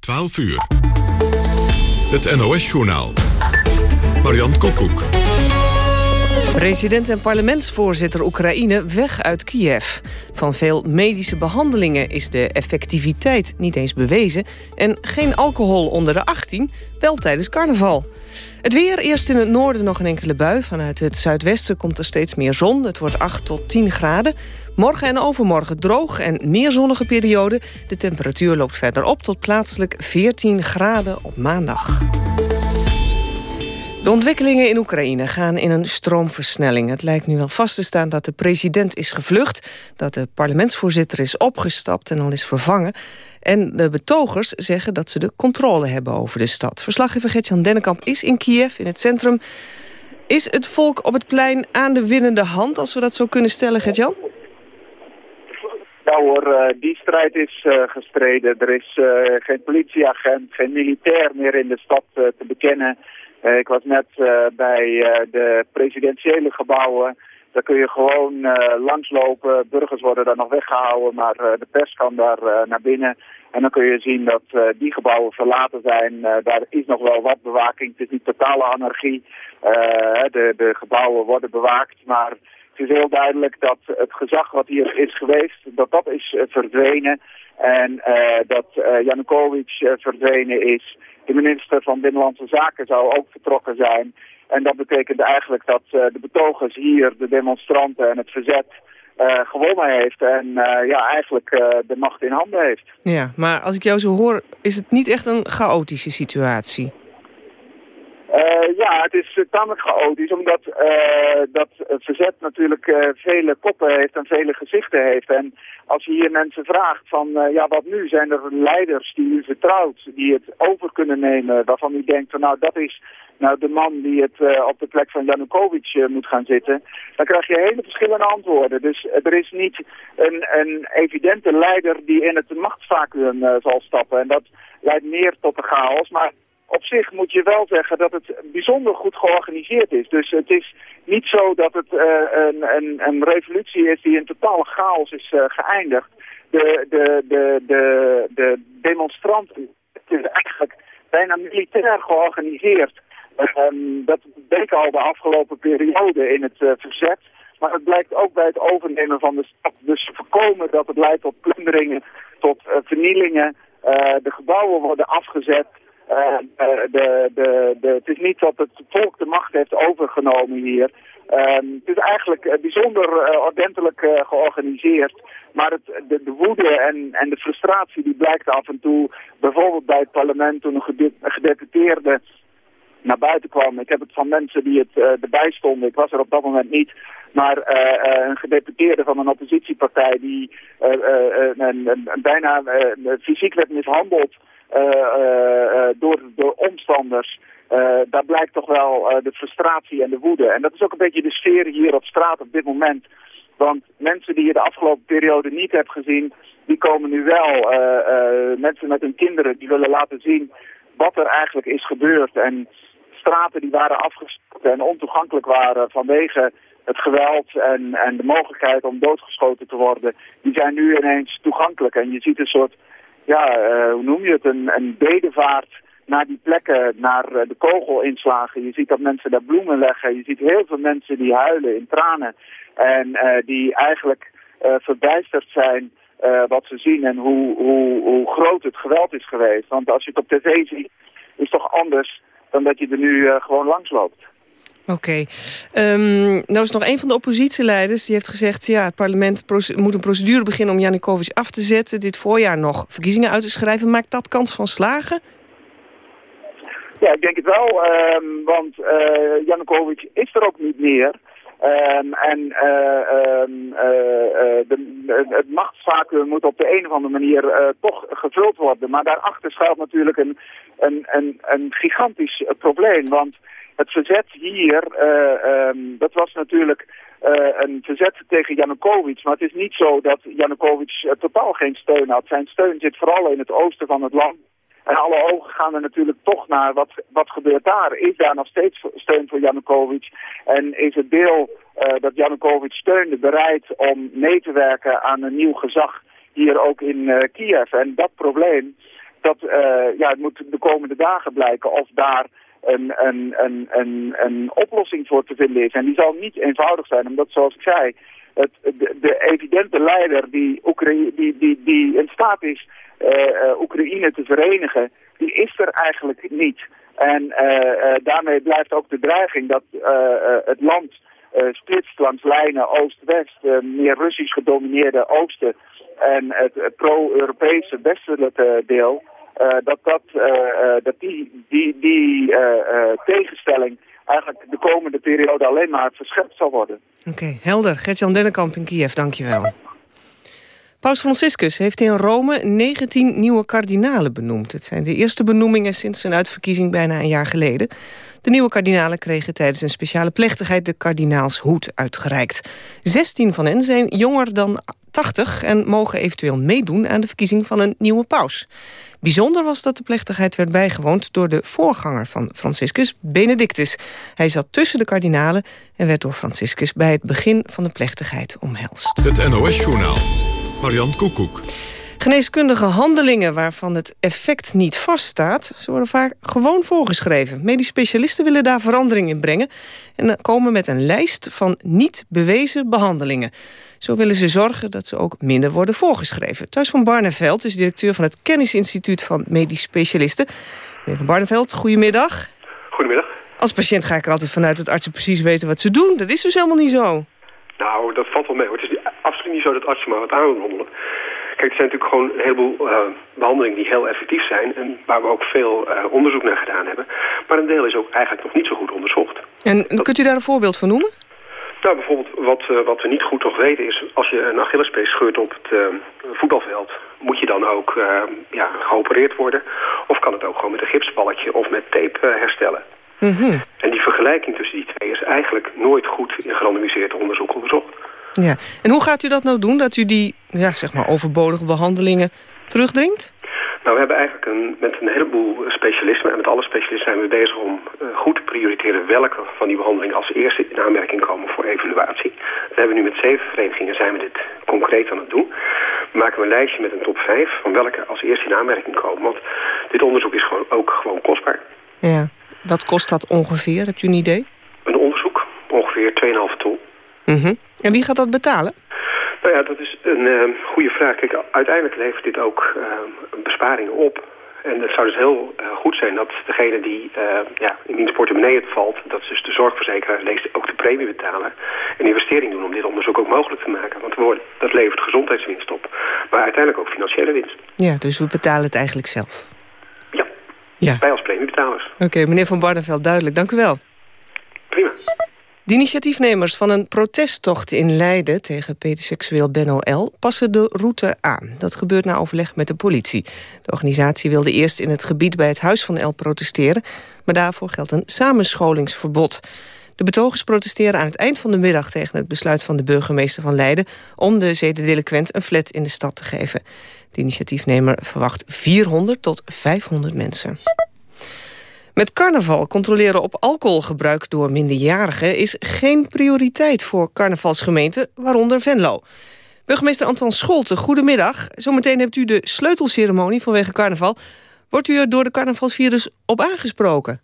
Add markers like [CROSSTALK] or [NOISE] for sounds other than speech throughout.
12 uur. Het NOS-journaal. Marian Kokoek. President en parlementsvoorzitter Oekraïne weg uit Kiev. Van veel medische behandelingen is de effectiviteit niet eens bewezen... en geen alcohol onder de 18, wel tijdens carnaval. Het weer, eerst in het noorden nog een enkele bui. Vanuit het zuidwesten komt er steeds meer zon. Het wordt 8 tot 10 graden. Morgen en overmorgen droog en meer zonnige periode. De temperatuur loopt verder op tot plaatselijk 14 graden op maandag. De ontwikkelingen in Oekraïne gaan in een stroomversnelling. Het lijkt nu wel vast te staan dat de president is gevlucht... dat de parlementsvoorzitter is opgestapt en al is vervangen... En de betogers zeggen dat ze de controle hebben over de stad. Verslaggever Gertjan Dennekamp is in Kiev, in het centrum. Is het volk op het plein aan de winnende hand, als we dat zo kunnen stellen, Gertjan? Ja hoor, eh, die strijd is uh, gestreden. Er is uh, geen politieagent, geen militair meer in de stad te bekennen. Ik was net bij de presidentiële gebouwen. Daar kun je gewoon langslopen. Burgers worden daar nog weggehouden, maar de pers kan daar naar binnen. En dan kun je zien dat die gebouwen verlaten zijn. daar is nog wel wat bewaking. Het is niet totale anarchie. de, de gebouwen worden bewaakt, maar het is heel duidelijk dat het gezag wat hier is geweest, dat dat is verdwenen. En dat uh, Janukovic verdwenen is. De minister van Binnenlandse Zaken zou ook vertrokken zijn. En dat betekent eigenlijk dat de betogers hier, de demonstranten en het verzet... gewonnen heeft en ja, eigenlijk de macht in handen heeft. Ja, maar als ik jou zo hoor, is het niet echt een chaotische situatie? Uh, ja, het is tamelijk chaotisch, omdat uh, dat verzet natuurlijk vele koppen heeft en vele gezichten heeft. En als je hier mensen vraagt van, ja wat nu, zijn er leiders die u vertrouwt, die het over kunnen nemen, waarvan u denkt van nou dat is nou de man die het op de plek van Janukovic moet gaan zitten, dan krijg je hele verschillende antwoorden. Dus er is niet een, een evidente leider die in het machtsvacuum zal stappen en dat leidt meer tot de chaos, maar op zich moet je wel zeggen dat het bijzonder goed georganiseerd is. Dus het is niet zo dat het uh, een, een, een, revolutie is die in totale chaos is uh, geëindigd. De, de, de, de, de demonstranten, het is eigenlijk bijna militair georganiseerd. Um, dat bleek al de afgelopen periode in het uh, verzet. Maar het blijkt ook bij het overnemen van de stad. Dus voorkomen dat het leidt tot plunderingen, tot vernielingen. de gebouwen worden afgezet. Uh, de, de, de, het is niet dat het volk de macht heeft overgenomen hier. Uh, het is eigenlijk bijzonder uh, ordentelijk georganiseerd. Maar het, de, de, woede en, en de frustratie die blijkt af en toe... bijvoorbeeld bij het parlement toen een gedeputeerde naar buiten kwam. Ik heb het van mensen die het erbij stonden. Ik was er op dat moment niet. Maar een gedeputeerde van een oppositiepartij die bijna fysiek werd mishandeld... Uh, door, door omstanders. daar blijkt toch wel de frustratie en de woede. En dat is ook een beetje de sfeer hier op straat op dit moment. Want mensen die je de afgelopen periode niet hebt gezien, die komen nu wel. mensen met hun kinderen, die willen laten zien wat er eigenlijk is gebeurd. En straten die waren afgesloten en ontoegankelijk waren vanwege het geweld en, en de mogelijkheid om doodgeschoten te worden, die zijn nu ineens toegankelijk. En je ziet een soort ja, uh, hoe noem je het, een, een bedevaart naar die plekken, naar uh, de kogelinslagen. Je ziet dat mensen daar bloemen leggen. Je ziet heel veel mensen die huilen in tranen. En uh, die eigenlijk verbijsterd zijn wat ze zien en hoe, hoe, hoe groot het geweld is geweest. Want als je het op tv ziet, is het toch anders dan dat je er nu gewoon langs loopt. Oké. Um, nou is nog een van de oppositieleiders die heeft gezegd... ja, het parlement moet een procedure beginnen om Janukovic af te zetten... dit voorjaar nog verkiezingen uit te schrijven. Maakt dat kans van slagen? Ja, ik denk het wel. Um, want uh, is er ook niet meer... Um, en um, uh, de, het machtsvacuum moet op de een of andere manier toch gevuld worden. Maar daarachter schuilt natuurlijk een, een, een gigantisch probleem. Want het verzet hier, uh, um, dat was natuurlijk uh, een verzet tegen Janukovic. Maar het is niet zo dat Janukovic uh, totaal geen steun had. Zijn steun zit vooral in het oosten van het land. En alle ogen gaan er natuurlijk toch naar wat, wat gebeurt daar. Is daar nog steeds steun voor Janukovic? En is het deel uh, dat Janukovic steunde bereid om mee te werken aan een nieuw gezag hier ook in uh, Kiev? En dat probleem, dat, ja, het moet de komende dagen blijken of daar een, een, een, een, oplossing voor te vinden is. En die zal niet eenvoudig zijn, omdat zoals ik zei, het, de, de evidente leider die, Oekraïne, die, die, die in staat is uh, Oekraïne te verenigen, die is er eigenlijk niet. En uh, daarmee blijft ook de dreiging dat het land splitst langs lijnen oost-west, meer Russisch gedomineerde oosten en het pro-Europese westelijke deel. Dat, dat, dat die, die, die tegenstelling eigenlijk de komende periode alleen maar verscherpt zal worden. Oké, helder. Gert-Jan Dennekamp in Kiev, dankjewel. Paus Franciscus heeft in Rome 19 nieuwe kardinalen benoemd. Het zijn de eerste benoemingen sinds zijn uitverkiezing bijna een jaar geleden. De nieuwe kardinalen kregen tijdens een speciale plechtigheid de kardinaalshoed uitgereikt. 16 van hen zijn jonger dan 80 en mogen eventueel meedoen aan de verkiezing van een nieuwe paus. Bijzonder was dat de plechtigheid werd bijgewoond door de voorganger van Franciscus, Benedictus. Hij zat tussen de kardinalen en werd door Franciscus bij het begin van de plechtigheid omhelst. Het NOS-journaal. Marian Koekoek. Geneeskundige handelingen waarvan het effect niet vaststaat... ze worden vaak gewoon voorgeschreven. Medisch specialisten willen daar verandering in brengen... en komen met een lijst van niet bewezen behandelingen. Zo willen ze zorgen dat ze ook minder worden voorgeschreven. Thuis van Barneveld is directeur van het Kennisinstituut van Medisch Specialisten. Meneer van Barneveld, goedemiddag. Goedemiddag. Als patiënt ga ik er altijd vanuit dat artsen precies weten wat ze doen. Dat is dus helemaal niet zo. Nou, dat valt wel mee hoor. Het is absoluut niet zo dat artsen maar wat aanrommelen. Kijk, er zijn natuurlijk gewoon een heleboel uh, behandelingen die heel effectief zijn... en waar we ook veel uh, onderzoek naar gedaan hebben. Maar een deel is ook eigenlijk nog niet zo goed onderzocht. En kunt u daar een voorbeeld van noemen? Nou, bijvoorbeeld wat, uh, wat we niet goed nog weten is... als je een Achillespees scheurt op het voetbalveld... moet je dan ook ja, geopereerd worden? Of kan het ook gewoon met een gipsballetje of met tape herstellen? Mm -hmm. En die vergelijking tussen die twee is eigenlijk nooit goed in gerandomiseerd onderzoek onderzocht. Ja. En hoe gaat u dat nou doen, dat u die ja, zeg maar overbodige behandelingen terugdringt? Nou, we hebben eigenlijk een, met een heleboel specialisten... en met alle specialisten zijn we bezig om uh, goed te prioriteren... welke van die behandelingen als eerste in aanmerking komen voor evaluatie. We hebben nu met zeven verenigingen zijn we dit concreet aan het doen. We maken een lijstje met een top 5 van welke als eerste in aanmerking komen. Want dit onderzoek is gewoon, ook gewoon kostbaar. Ja, wat kost dat ongeveer? Hebt u een idee? Een onderzoek, ongeveer 2,5 ton. Mm En wie gaat dat betalen? Nou ja, dat is een uh, goede vraag. Kijk, uiteindelijk levert dit ook uh, besparingen op. En het zou dus heel uh, goed zijn dat degene die ja, in wiens portemonnee het valt... dat dus de zorgverzekeraar leest ook de premie betalen... een investering doen om dit onderzoek ook mogelijk te maken. Want dat levert gezondheidswinst op. Maar uiteindelijk ook financiële winst. Ja, dus we betalen het eigenlijk zelf. Ja, ja. wij als premiebetalers. Oké, meneer Van Barneveld, duidelijk. Dank u wel. Prima. De initiatiefnemers van een protesttocht in Leiden tegen pedoseksueel Benno L. passen de route aan. Dat gebeurt na overleg met de politie. De organisatie wilde eerst in het gebied bij het huis van L protesteren... maar daarvoor geldt een samenscholingsverbod. De betogers protesteren aan het eind van de middag tegen het besluit van de burgemeester van Leiden... om de zedendelinquent een flat in de stad te geven. De initiatiefnemer verwacht 400 tot 500 mensen. Met carnaval controleren op alcoholgebruik door minderjarigen... is geen prioriteit voor carnavalsgemeenten, waaronder Venlo. Burgemeester Anton Scholte, goedemiddag. Zometeen hebt u de sleutelceremonie vanwege carnaval. Wordt u er door de carnavalsvirus op aangesproken?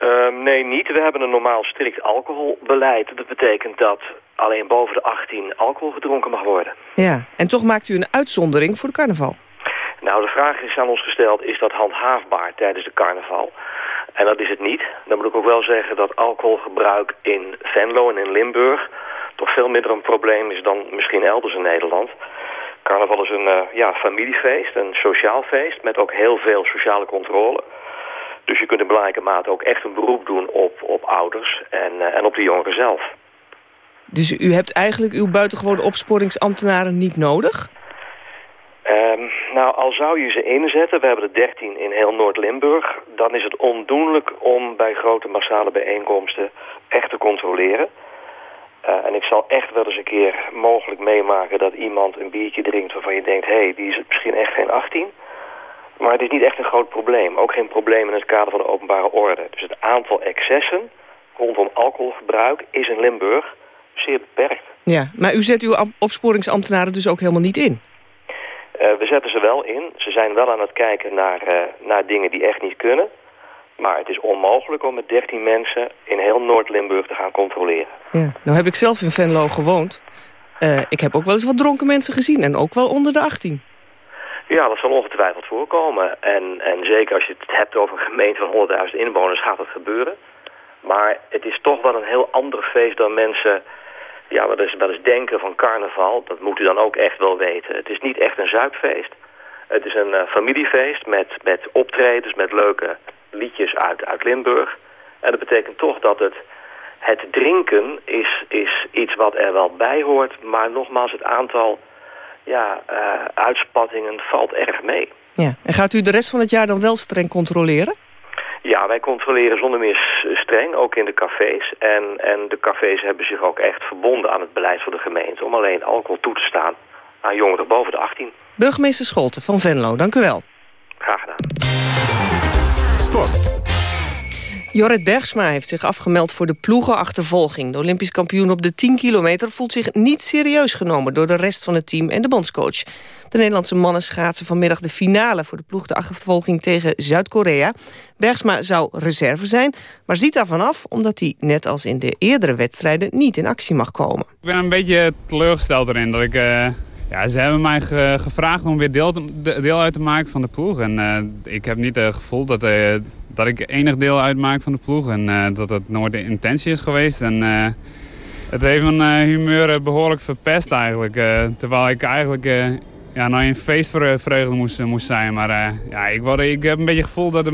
Uh, nee, niet. We hebben een normaal strikt alcoholbeleid. Dat betekent dat alleen boven de 18 alcohol gedronken mag worden. Ja, en toch maakt u een uitzondering voor de carnaval. Nou, de vraag is aan ons gesteld, is dat handhaafbaar tijdens de carnaval? En dat is het niet. Dan moet ik ook wel zeggen dat alcoholgebruik in Venlo en in Limburg... toch veel minder een probleem is dan misschien elders in Nederland. Carnaval is een uh, ja, familiefeest, een sociaal feest... met ook heel veel sociale controle. Dus je kunt in belangrijke mate ook echt een beroep doen op, op ouders en, uh, en op de jongeren zelf. Dus u hebt eigenlijk uw buitengewone opsporingsambtenaren niet nodig? Um, nou, al zou je ze inzetten, we hebben er 13 in heel Noord-Limburg... dan is het ondoenlijk om bij grote massale bijeenkomsten echt te controleren. Uh, en ik zal echt wel eens een keer mogelijk meemaken dat iemand een biertje drinkt... waarvan je denkt, hé, hey, die is misschien echt geen 18. Maar het is niet echt een groot probleem. Ook geen probleem in het kader van de openbare orde. Dus het aantal excessen rondom alcoholgebruik is in Limburg zeer beperkt. Ja, maar u zet uw opsporingsambtenaren dus ook helemaal niet in? We zetten ze wel in. Ze zijn wel aan het kijken naar, naar dingen die echt niet kunnen. Maar het is onmogelijk om met 13 mensen in heel Noord-Limburg te gaan controleren. Ja, nou heb ik zelf in Venlo gewoond. ik heb ook wel eens wat dronken mensen gezien en ook wel onder de 18. Ja, dat zal ongetwijfeld voorkomen. En, en zeker als je het hebt over een gemeente van 100.000 inwoners gaat dat gebeuren. Maar het is toch wel een heel ander feest dan mensen ja, wel eens, wel eens denken van carnaval. Dat moet u dan ook echt wel weten. Het is niet echt een zuipfeest. Het is een uh, familiefeest met, met optredens, met leuke liedjes uit, uit Limburg. En dat betekent toch dat het, het drinken is, is iets wat er wel bij hoort. Maar nogmaals, het aantal ja, uh, uitspattingen valt erg mee. Ja. En gaat u de rest van het jaar dan wel streng controleren? Ja, wij controleren zonder meer streng, ook in de cafés. En, en de cafés hebben zich ook echt verbonden aan het beleid van de gemeente... om alleen alcohol toe te staan aan jongeren boven de 18. Burgemeester Scholten van Venlo, dank u wel. Graag gedaan. Sport. Jorrit Bergsma heeft zich afgemeld voor de ploegenachtervolging. De Olympisch kampioen op de 10 kilometer voelt zich niet serieus genomen... door de rest van het team en de bondscoach. De Nederlandse mannen schaatsen vanmiddag de finale... voor de ploegachtervolging tegen Zuid-Korea. Bergsma zou reserve zijn, maar ziet daarvan af... omdat hij, net als in de eerdere wedstrijden, niet in actie mag komen. Ik ben een beetje teleurgesteld erin dat ik... Uh... Ja, ze hebben mij gevraagd om weer deel, deel, uit te maken van de ploeg. En uh, ik heb niet het gevoel dat, uh, dat ik enig deel uitmaak van de ploeg. En uh, dat het nooit de intentie is geweest. En het heeft mijn humeur behoorlijk verpest eigenlijk. terwijl ik eigenlijk ja, nou een feestvreugde moest, moest zijn. Maar ja, ik, word, ik heb een beetje het gevoel dat,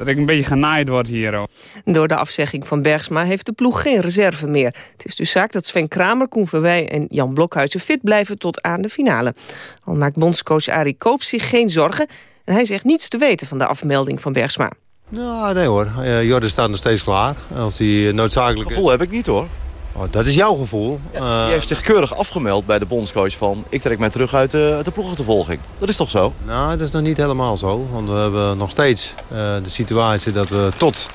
dat ik een beetje genaaid word hier. Door de afzegging van Bergsma heeft de ploeg geen reserve meer. Het is dus zaak dat Sven Kramer, Koen Verwij en Jan Blokhuizen fit blijven tot aan de finale. Al maakt bondscoach Arie Koop zich geen zorgen... en hij zegt niets te weten van de afmelding van Bergsma. Nou, nee hoor. Uh, Jordan staat nog steeds klaar. Als hij noodzakelijk gevoel heb ik niet hoor. Oh, dat is jouw gevoel. Ja, die eh, heeft zich keurig afgemeld bij de bondscoach van... ik trek mij terug uit de, uit de ploegachtervolging. Dat is toch zo? Nou, dat is nog niet helemaal zo. Want we hebben nog steeds uh, de situatie dat we tot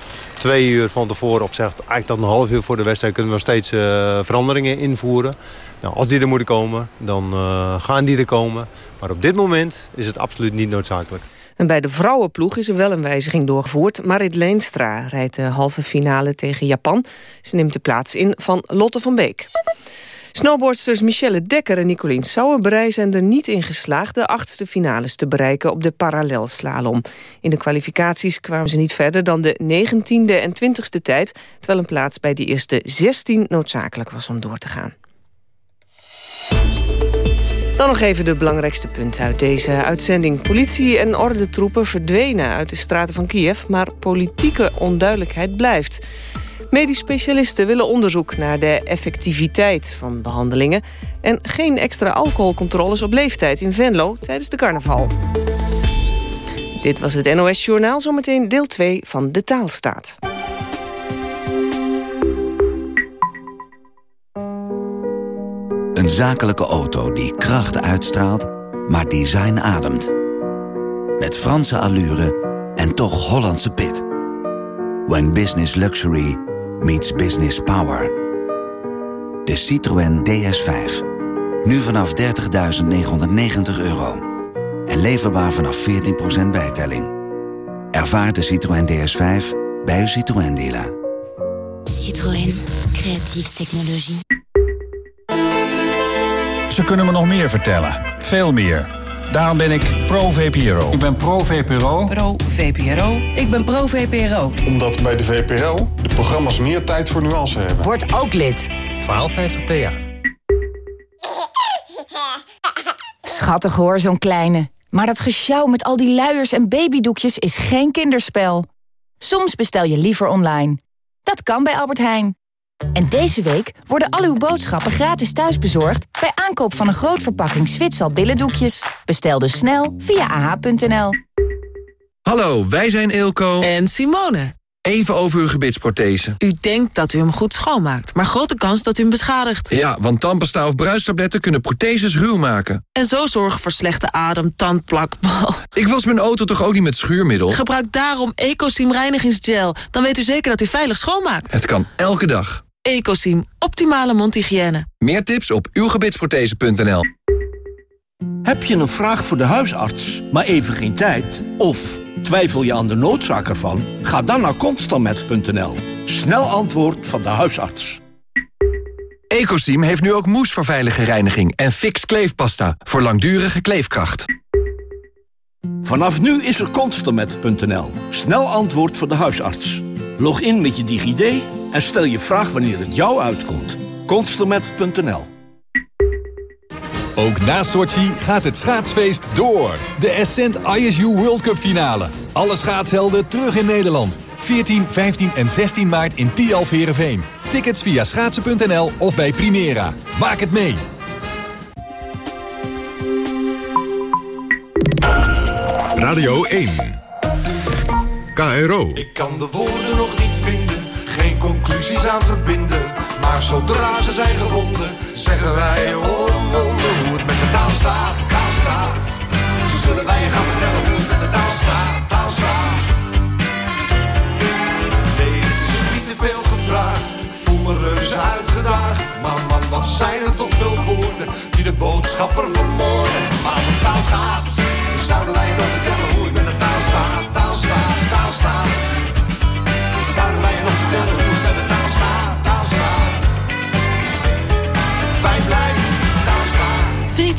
twee uur van tevoren... of zeg eigenlijk tot een half uur voor de wedstrijd... kunnen we nog steeds uh, veranderingen invoeren. Nou, als die er moeten komen, dan gaan die er komen. Maar op dit moment is het absoluut niet noodzakelijk. En bij de vrouwenploeg is er wel een wijziging doorgevoerd. Marit Leenstra rijdt de halve finale tegen Japan. Ze neemt de plaats in van Lotte van Beek. Snowboardsters Michelle Dekker en Nicolien Sauerbrei zijn er niet in geslaagd de achtste finales te bereiken op de parallelslalom. In de kwalificaties kwamen ze niet verder dan de 19e en 20e tijd, terwijl een plaats bij de eerste 16 noodzakelijk was om door te gaan. Dan nog even de belangrijkste punten uit deze uitzending. Politie en ordentroepen verdwenen uit de straten van Kiev... maar politieke onduidelijkheid blijft. Medisch specialisten willen onderzoek naar de effectiviteit van behandelingen... en geen extra alcoholcontroles op leeftijd in Venlo tijdens de carnaval. Dit was het NOS Journaal, zometeen deel 2 van De Taalstaat. Een zakelijke auto die kracht uitstraalt, maar design ademt. Met Franse allure en toch Hollandse pit. When business luxury meets business power. De Citroën DS5. Nu vanaf 30.990 euro. En leverbaar vanaf 14% bijtelling. Ervaar de Citroën DS5 bij uw Citroën dealer. Citroën. Creatieve technologie. Ze kunnen me nog meer vertellen. Veel meer. Daarom ben ik pro-VPRO. Ik ben pro-VPRO. Pro-VPRO. Ik ben pro-VPRO. Omdat bij de VPRO de programma's meer tijd voor nuance hebben. Word ook lid. 1250 per jaar. Schattig hoor, zo'n kleine. Maar dat gesjouw met al die luiers en babydoekjes is geen kinderspel. Soms bestel je liever online. Dat kan bij Albert Heijn. En deze week worden al uw boodschappen gratis thuisbezorgd... bij aankoop van een groot verpakking Zwitsal billendoekjes. Bestel dus snel via ah.nl. Hallo, wij zijn Eelco en Simone. Even over uw gebitsprothese. U denkt dat u hem goed schoonmaakt, maar grote kans dat u hem beschadigt. Ja, want tandpasta of bruistabletten kunnen protheses ruw maken. En zo zorgen voor slechte adem, tandplak, Ik was mijn auto toch ook niet met schuurmiddel? Gebruik daarom Ecosim reinigingsgel. Dan weet u zeker dat u veilig schoonmaakt. Het kan elke dag. Ecosim, optimale mondhygiëne. Meer tips op uwgebitsprothese.nl Heb je een vraag voor de huisarts, maar even geen tijd? Of twijfel je aan de noodzaak ervan? Ga dan naar constamet.nl. Snel antwoord van de huisarts. Ecosim heeft nu ook moes voor veilige reiniging en fix kleefpasta voor langdurige kleefkracht. Vanaf nu is er constamet.nl. Snel antwoord van de huisarts. Log in met je DigiD en stel je vraag wanneer het jou uitkomt. Constamet.nl Ook na Sochi gaat het schaatsfeest door. De Ascent ISU World Cup finale. Alle schaatshelden terug in Nederland. 14, 15 en 16 maart in Tialf Heerenveen. Tickets via schaatsen.nl of bij Primera. Maak het mee! Radio 1. KRO. Ik kan de woorden nog niet conclusies aan verbinden. Maar zodra ze zijn gevonden, zeggen wij wonder hoe het met de taal staat, taal staat. Zullen wij je gaan vertellen hoe het met de taal staat, taal staat. Nee, het is niet te veel gevraagd, ik voel me reuze uitgedaagd. Maar man, wat zijn er toch veel woorden die de boodschapper vermoorden. Maar als het fout gaat, zouden wij nog vertellen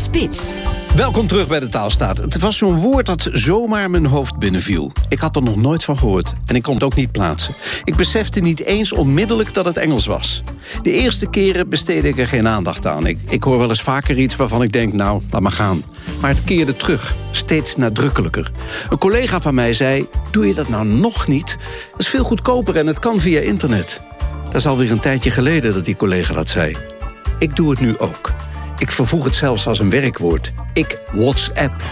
Spits. Welkom terug bij de Taalstaat. Het was zo'n woord dat zomaar mijn hoofd binnenviel. Ik had er nog nooit van gehoord en ik kon het ook niet plaatsen. Ik besefte niet eens onmiddellijk dat het Engels was. De eerste keren besteedde ik er geen aandacht aan. Ik, ik hoor wel eens vaker iets waarvan ik denk, nou, laat maar gaan. Maar het keerde terug, steeds nadrukkelijker. Een collega van mij zei, doe je dat nou nog niet? Dat is veel goedkoper en het kan via internet. Dat is alweer een tijdje geleden dat die collega dat zei. Ik doe het nu ook. Ik vervoeg het zelfs als een werkwoord. Ik WhatsApp.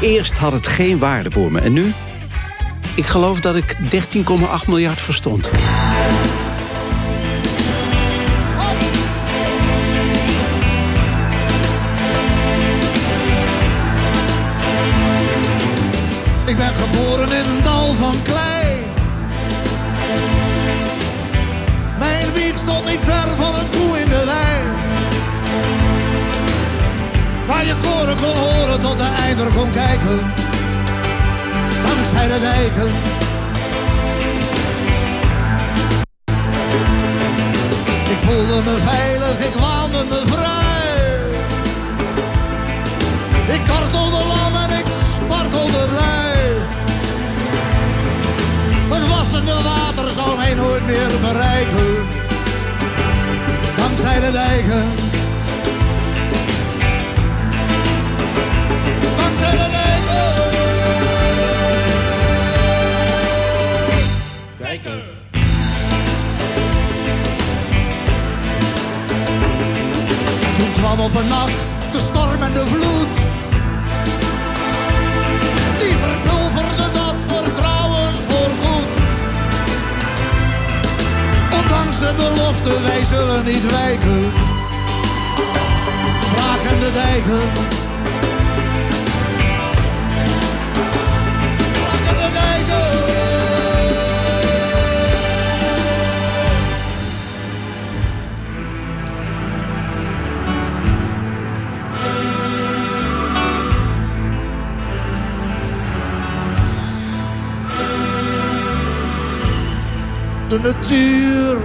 Eerst had het geen waarde voor me. En nu? Ik geloof dat ik 13,8 miljard verstond. De einder kon kijken. Dankzij de dijken. Ik voelde me veilig, ik waande me vrij. Ik tortelde lam en ik spartelde blij. Het wassende water zal mij nooit meer bereiken. Dankzij de dijken. Op een nacht de storm en de vloed. Die verpulverde dat vertrouwen voorgoed. Ondanks de belofte, wij zullen niet wijken. Braken de dijken. De natuur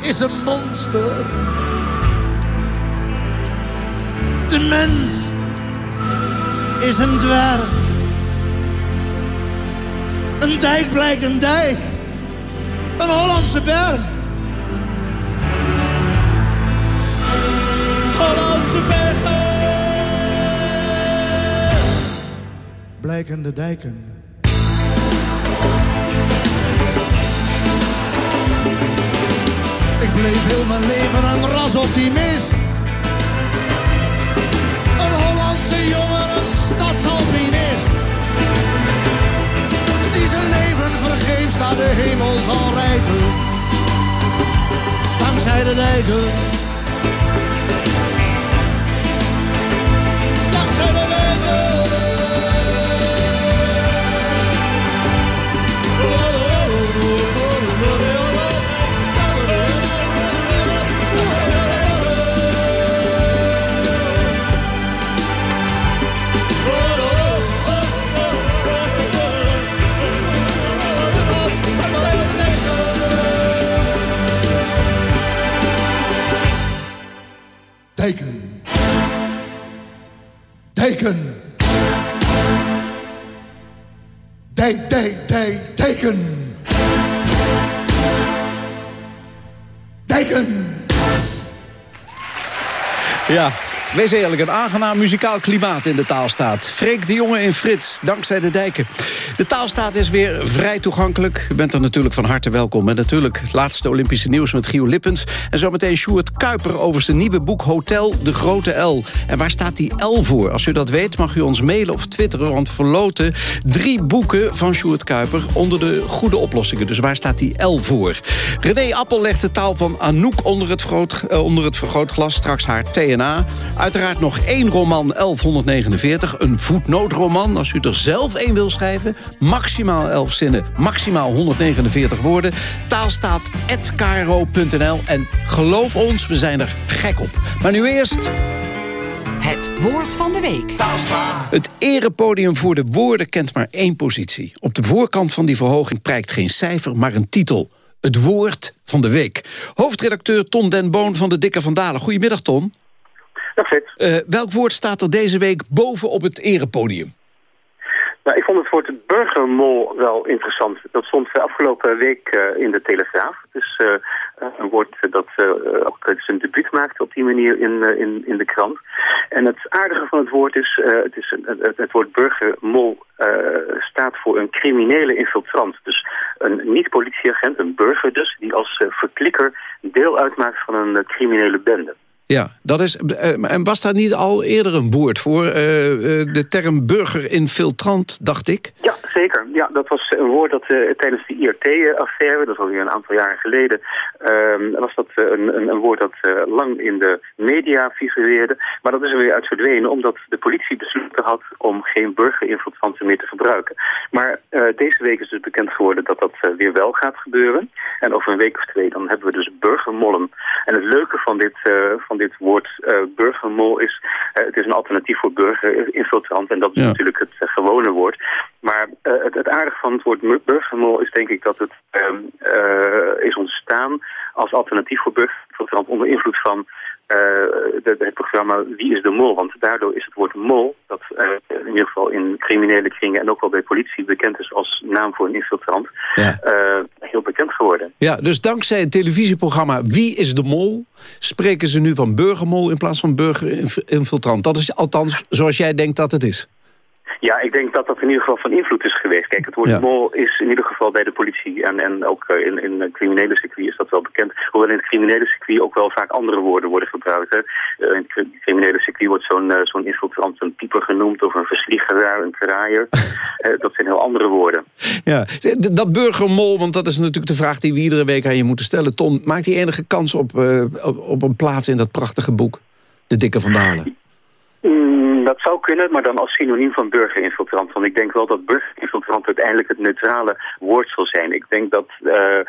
is een monster. De mens is een dwerg. Een dijk blijkt een dijk. Een Hollandse berg. Hollandse bergen. Blijken de dijken. Ik bleef heel mijn leven een rasoptimist. Een Hollandse jongen, een stadsalpinist. Die zijn leven vergeefs naar de hemel zal reiken. Dankzij de dijken. Teken. Teken. Te, te, te, teken. Teken. Ja, wees eerlijk, een aangenaam muzikaal klimaat in de taalstaat. Freek de Jonge in Frits, dankzij de dijken. De taalstaat is weer vrij toegankelijk. U bent er natuurlijk van harte welkom. En natuurlijk laatste Olympische nieuws met Gio Lippens. En zometeen Sjoerd Kuiper over zijn nieuwe boek Hotel de Grote L. En waar staat die L voor? Als u dat weet mag u ons mailen of twitteren... want verloten drie boeken van Sjoerd Kuiper onder de goede oplossingen. Dus waar staat die L voor? René Appel legt de taal van Anouk onder het, vergroot, eh, onder het vergrootglas. Straks haar TNA. Uiteraard nog één roman 1149. Een voetnootroman. Als u er zelf één wil schrijven. Maximaal 11 zinnen. Maximaal 149 woorden. Taalstaat.kro.nl. En geloof ons, we zijn er gek op. Maar nu eerst... Het woord van de week. Het erepodium voor de woorden kent maar één positie. Op de voorkant van die verhoging prijkt geen cijfer, maar een titel. Het woord van de week. Hoofdredacteur Ton den Boon van de Dikke Vandalen. Goedemiddag, Ton. Dag, Fred. Uh, welk woord staat er deze week boven op het erepodium? Nou, ik vond het woord burgermol wel interessant. Dat stond de afgelopen week uh, in de Telegraaf. Dus uh, een woord dat ook zijn debuut maakte op die manier in, in, in de krant. En het aardige van het woord is, het, is het, het woord burgermol staat voor een criminele infiltrant. Dus een niet-politieagent, een burger dus, die als verklikker deel uitmaakt van een criminele bende. Ja, dat is, en was daar niet al eerder een woord voor? Uh, de term burgerinfiltrant, dacht ik? Ja, zeker. Ja, dat was een woord dat uh, tijdens de IRT-affaire, dat was alweer een aantal jaren geleden, uh, was dat een, een, een, woord dat lang in de media figureerde. Maar dat is er weer uit verdwenen, omdat de politie besloten had om geen burgerinfiltranten meer te gebruiken. Maar deze week is dus bekend geworden dat dat weer wel gaat gebeuren. En over een week of twee dan hebben we dus burgermollen. En het leuke van dit, van dit woord burgermol is... Het is een alternatief voor burgerinfiltrant. En dat is ja. natuurlijk het gewone woord. Maar het, het aardige van het woord burgermol is denk ik dat het is ontstaan... als alternatief voor burgerinfiltrant onder invloed van... De, het programma Wie is de Mol? Want daardoor is het woord mol, dat in ieder geval in criminele kringen en ook wel bij politie bekend is als naam voor een infiltrant, ja. heel bekend geworden. Ja, dus dankzij het televisieprogramma Wie is de Mol spreken ze nu van burgermol in plaats van burgerinfiltrant. Dat is althans zoals jij denkt dat het is. Ja, ik denk dat dat in ieder geval van invloed is geweest. Kijk, het woord ja. mol is in ieder geval bij de politie en, en ook in, in het criminele circuit is dat wel bekend. Hoewel in het criminele circuit ook wel vaak andere woorden worden gebruikt. Hè. Uh, in het criminele circuit wordt zo'n uh, zo'n infiltrant een pieper genoemd of een versliegeraar, een kraaier. uh, [LAUGHS] dat zijn heel andere woorden. Ja, dat burgermol, want dat is natuurlijk de vraag die we iedere week aan je moeten stellen. Ton, maakt hij enige kans op, op, op een plaats in dat prachtige boek? De Dikke Vandalen. Mm, dat zou kunnen, maar dan als synoniem van burgerinfiltrant. Want ik denk wel dat burgerinfiltrant uiteindelijk het neutrale woord zal zijn. Ik denk dat uh,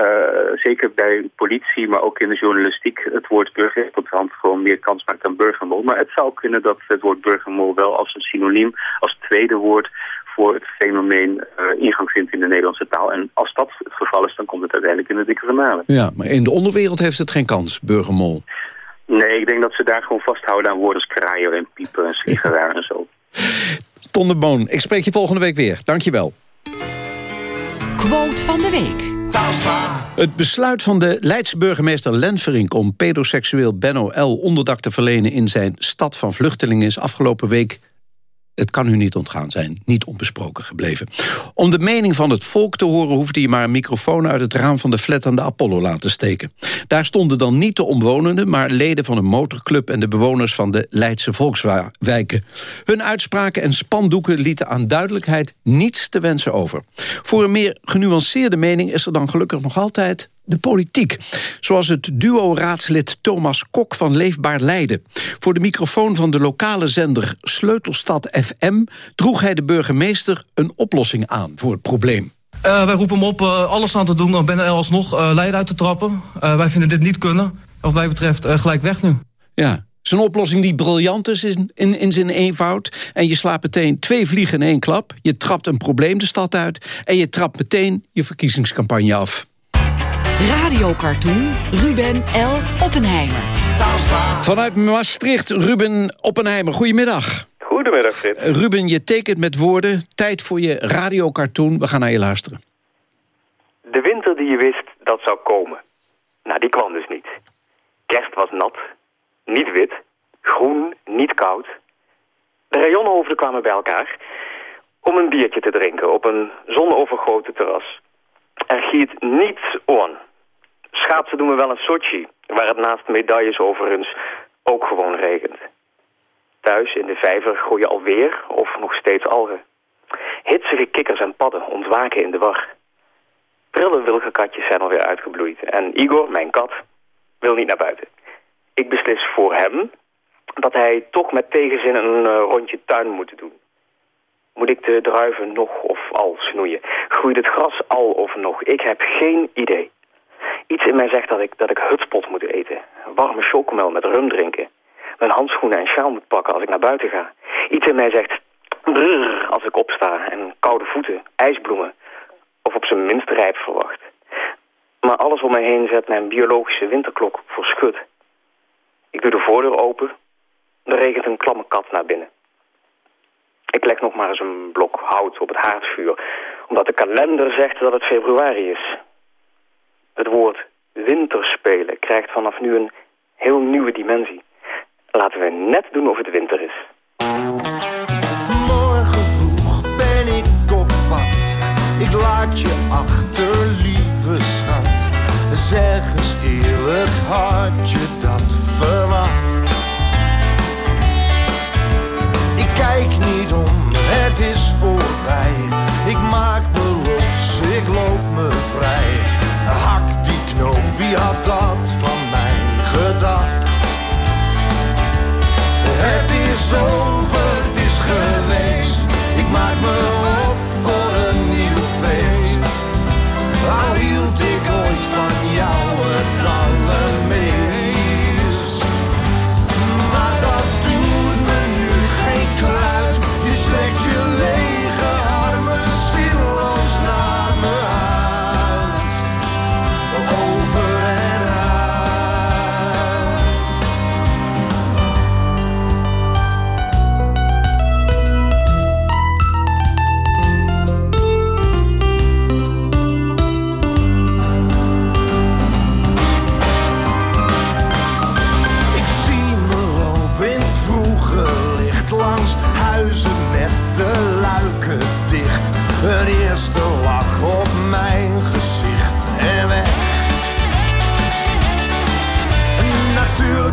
uh, zeker bij politie, maar ook in de journalistiek... het woord burgerinfiltrant gewoon meer kans maakt dan burgermol. Maar het zou kunnen dat het woord burgermol wel als een synoniem, als tweede woord voor het fenomeen uh, ingang vindt in de Nederlandse taal. En als dat het geval is, dan komt het uiteindelijk in de dikke vermalen. Ja, maar in de onderwereld heeft het geen kans, burgermol. Nee, ik denk dat ze daar gewoon vasthouden aan woorden als kraaier en piepen en sliegeraar en zo. [LAUGHS] Ton de Boon, ik spreek je volgende week weer. Dank je wel. Quote van de week. Het besluit van de Leidse burgemeester Lenverink... om pedoseksueel Benno L. onderdak te verlenen in zijn stad van vluchtelingen... is afgelopen week het kan u niet ontgaan zijn, niet onbesproken gebleven. Om de mening van het volk te horen... hoefde hij maar een microfoon uit het raam van de flat aan de Apollo laten steken. Daar stonden dan niet de omwonenden... maar leden van een motorclub en de bewoners van de Leidse volkswijken. Hun uitspraken en spandoeken lieten aan duidelijkheid niets te wensen over. Voor een meer genuanceerde mening is er dan gelukkig nog altijd de politiek. Zoals het duo-raadslid Thomas Kok van Leefbaar Leiden. Voor de microfoon van de lokale zender Sleutelstad FM... droeg hij de burgemeester een oplossing aan voor het probleem. Uh, wij roepen hem op uh, alles aan te doen om Ben er alsnog uh, Leiden uit te trappen. wij vinden dit niet kunnen. Wat mij betreft gelijk weg nu. Ja, het is een oplossing die briljant is in, in, in zijn eenvoud. En je slaat meteen twee vliegen in één klap. Je trapt een probleem de stad uit. En je trapt meteen je verkiezingscampagne af. Radiocartoon Ruben L. Oppenheimer. Vanuit Maastricht, Ruben Oppenheimer. Goedemiddag. Goedemiddag, Frits. Ruben, je tekent met woorden. Tijd voor je radiocartoon. We gaan naar je luisteren. De winter die je wist dat zou komen. Nou, die kwam dus niet. Kerst was nat, niet wit, groen, niet koud. De rayonhoofden kwamen bij elkaar om een biertje te drinken op een zonovergoten terras. Er giet niets on. Schaatsen doen we wel in Sochi, waar het naast medailles overigens ook gewoon regent. Thuis in de vijver groeien alweer of nog steeds algen. Hitsige kikkers en padden ontwaken in de war. Prille wilgenkatjes zijn alweer uitgebloeid. En Igor, mijn kat, wil niet naar buiten. Ik beslis voor hem dat hij toch met tegenzin een eh, rondje tuin moet doen. Moet ik de druiven nog of al snoeien? Groeit het gras al of nog? Ik heb geen idee. Iets in mij zegt dat ik, dat ik hutspot moet eten. Warme chocomel met rum drinken. Mijn handschoenen en sjaal moet pakken als ik naar buiten ga. Iets in mij zegt brrr als ik opsta. En koude voeten, ijsbloemen. Of op zijn minst rijp verwacht. Maar alles om mij heen zet mijn biologische winterklok voor schut. Ik doe de voordeur open. Er regent een klamme kat naar binnen. Ik leg nog maar eens een blok hout op het haardvuur. Omdat de kalender zegt dat het februari is. Het woord winterspelen krijgt vanaf nu een heel nieuwe dimensie. Laten we net doen of het winter is. Morgen vroeg ben ik op pad. Ik laat je achter, lieve schat. Zeg eens eerlijk, had je dat verwacht? Ik kijk niet om, het is voorbij.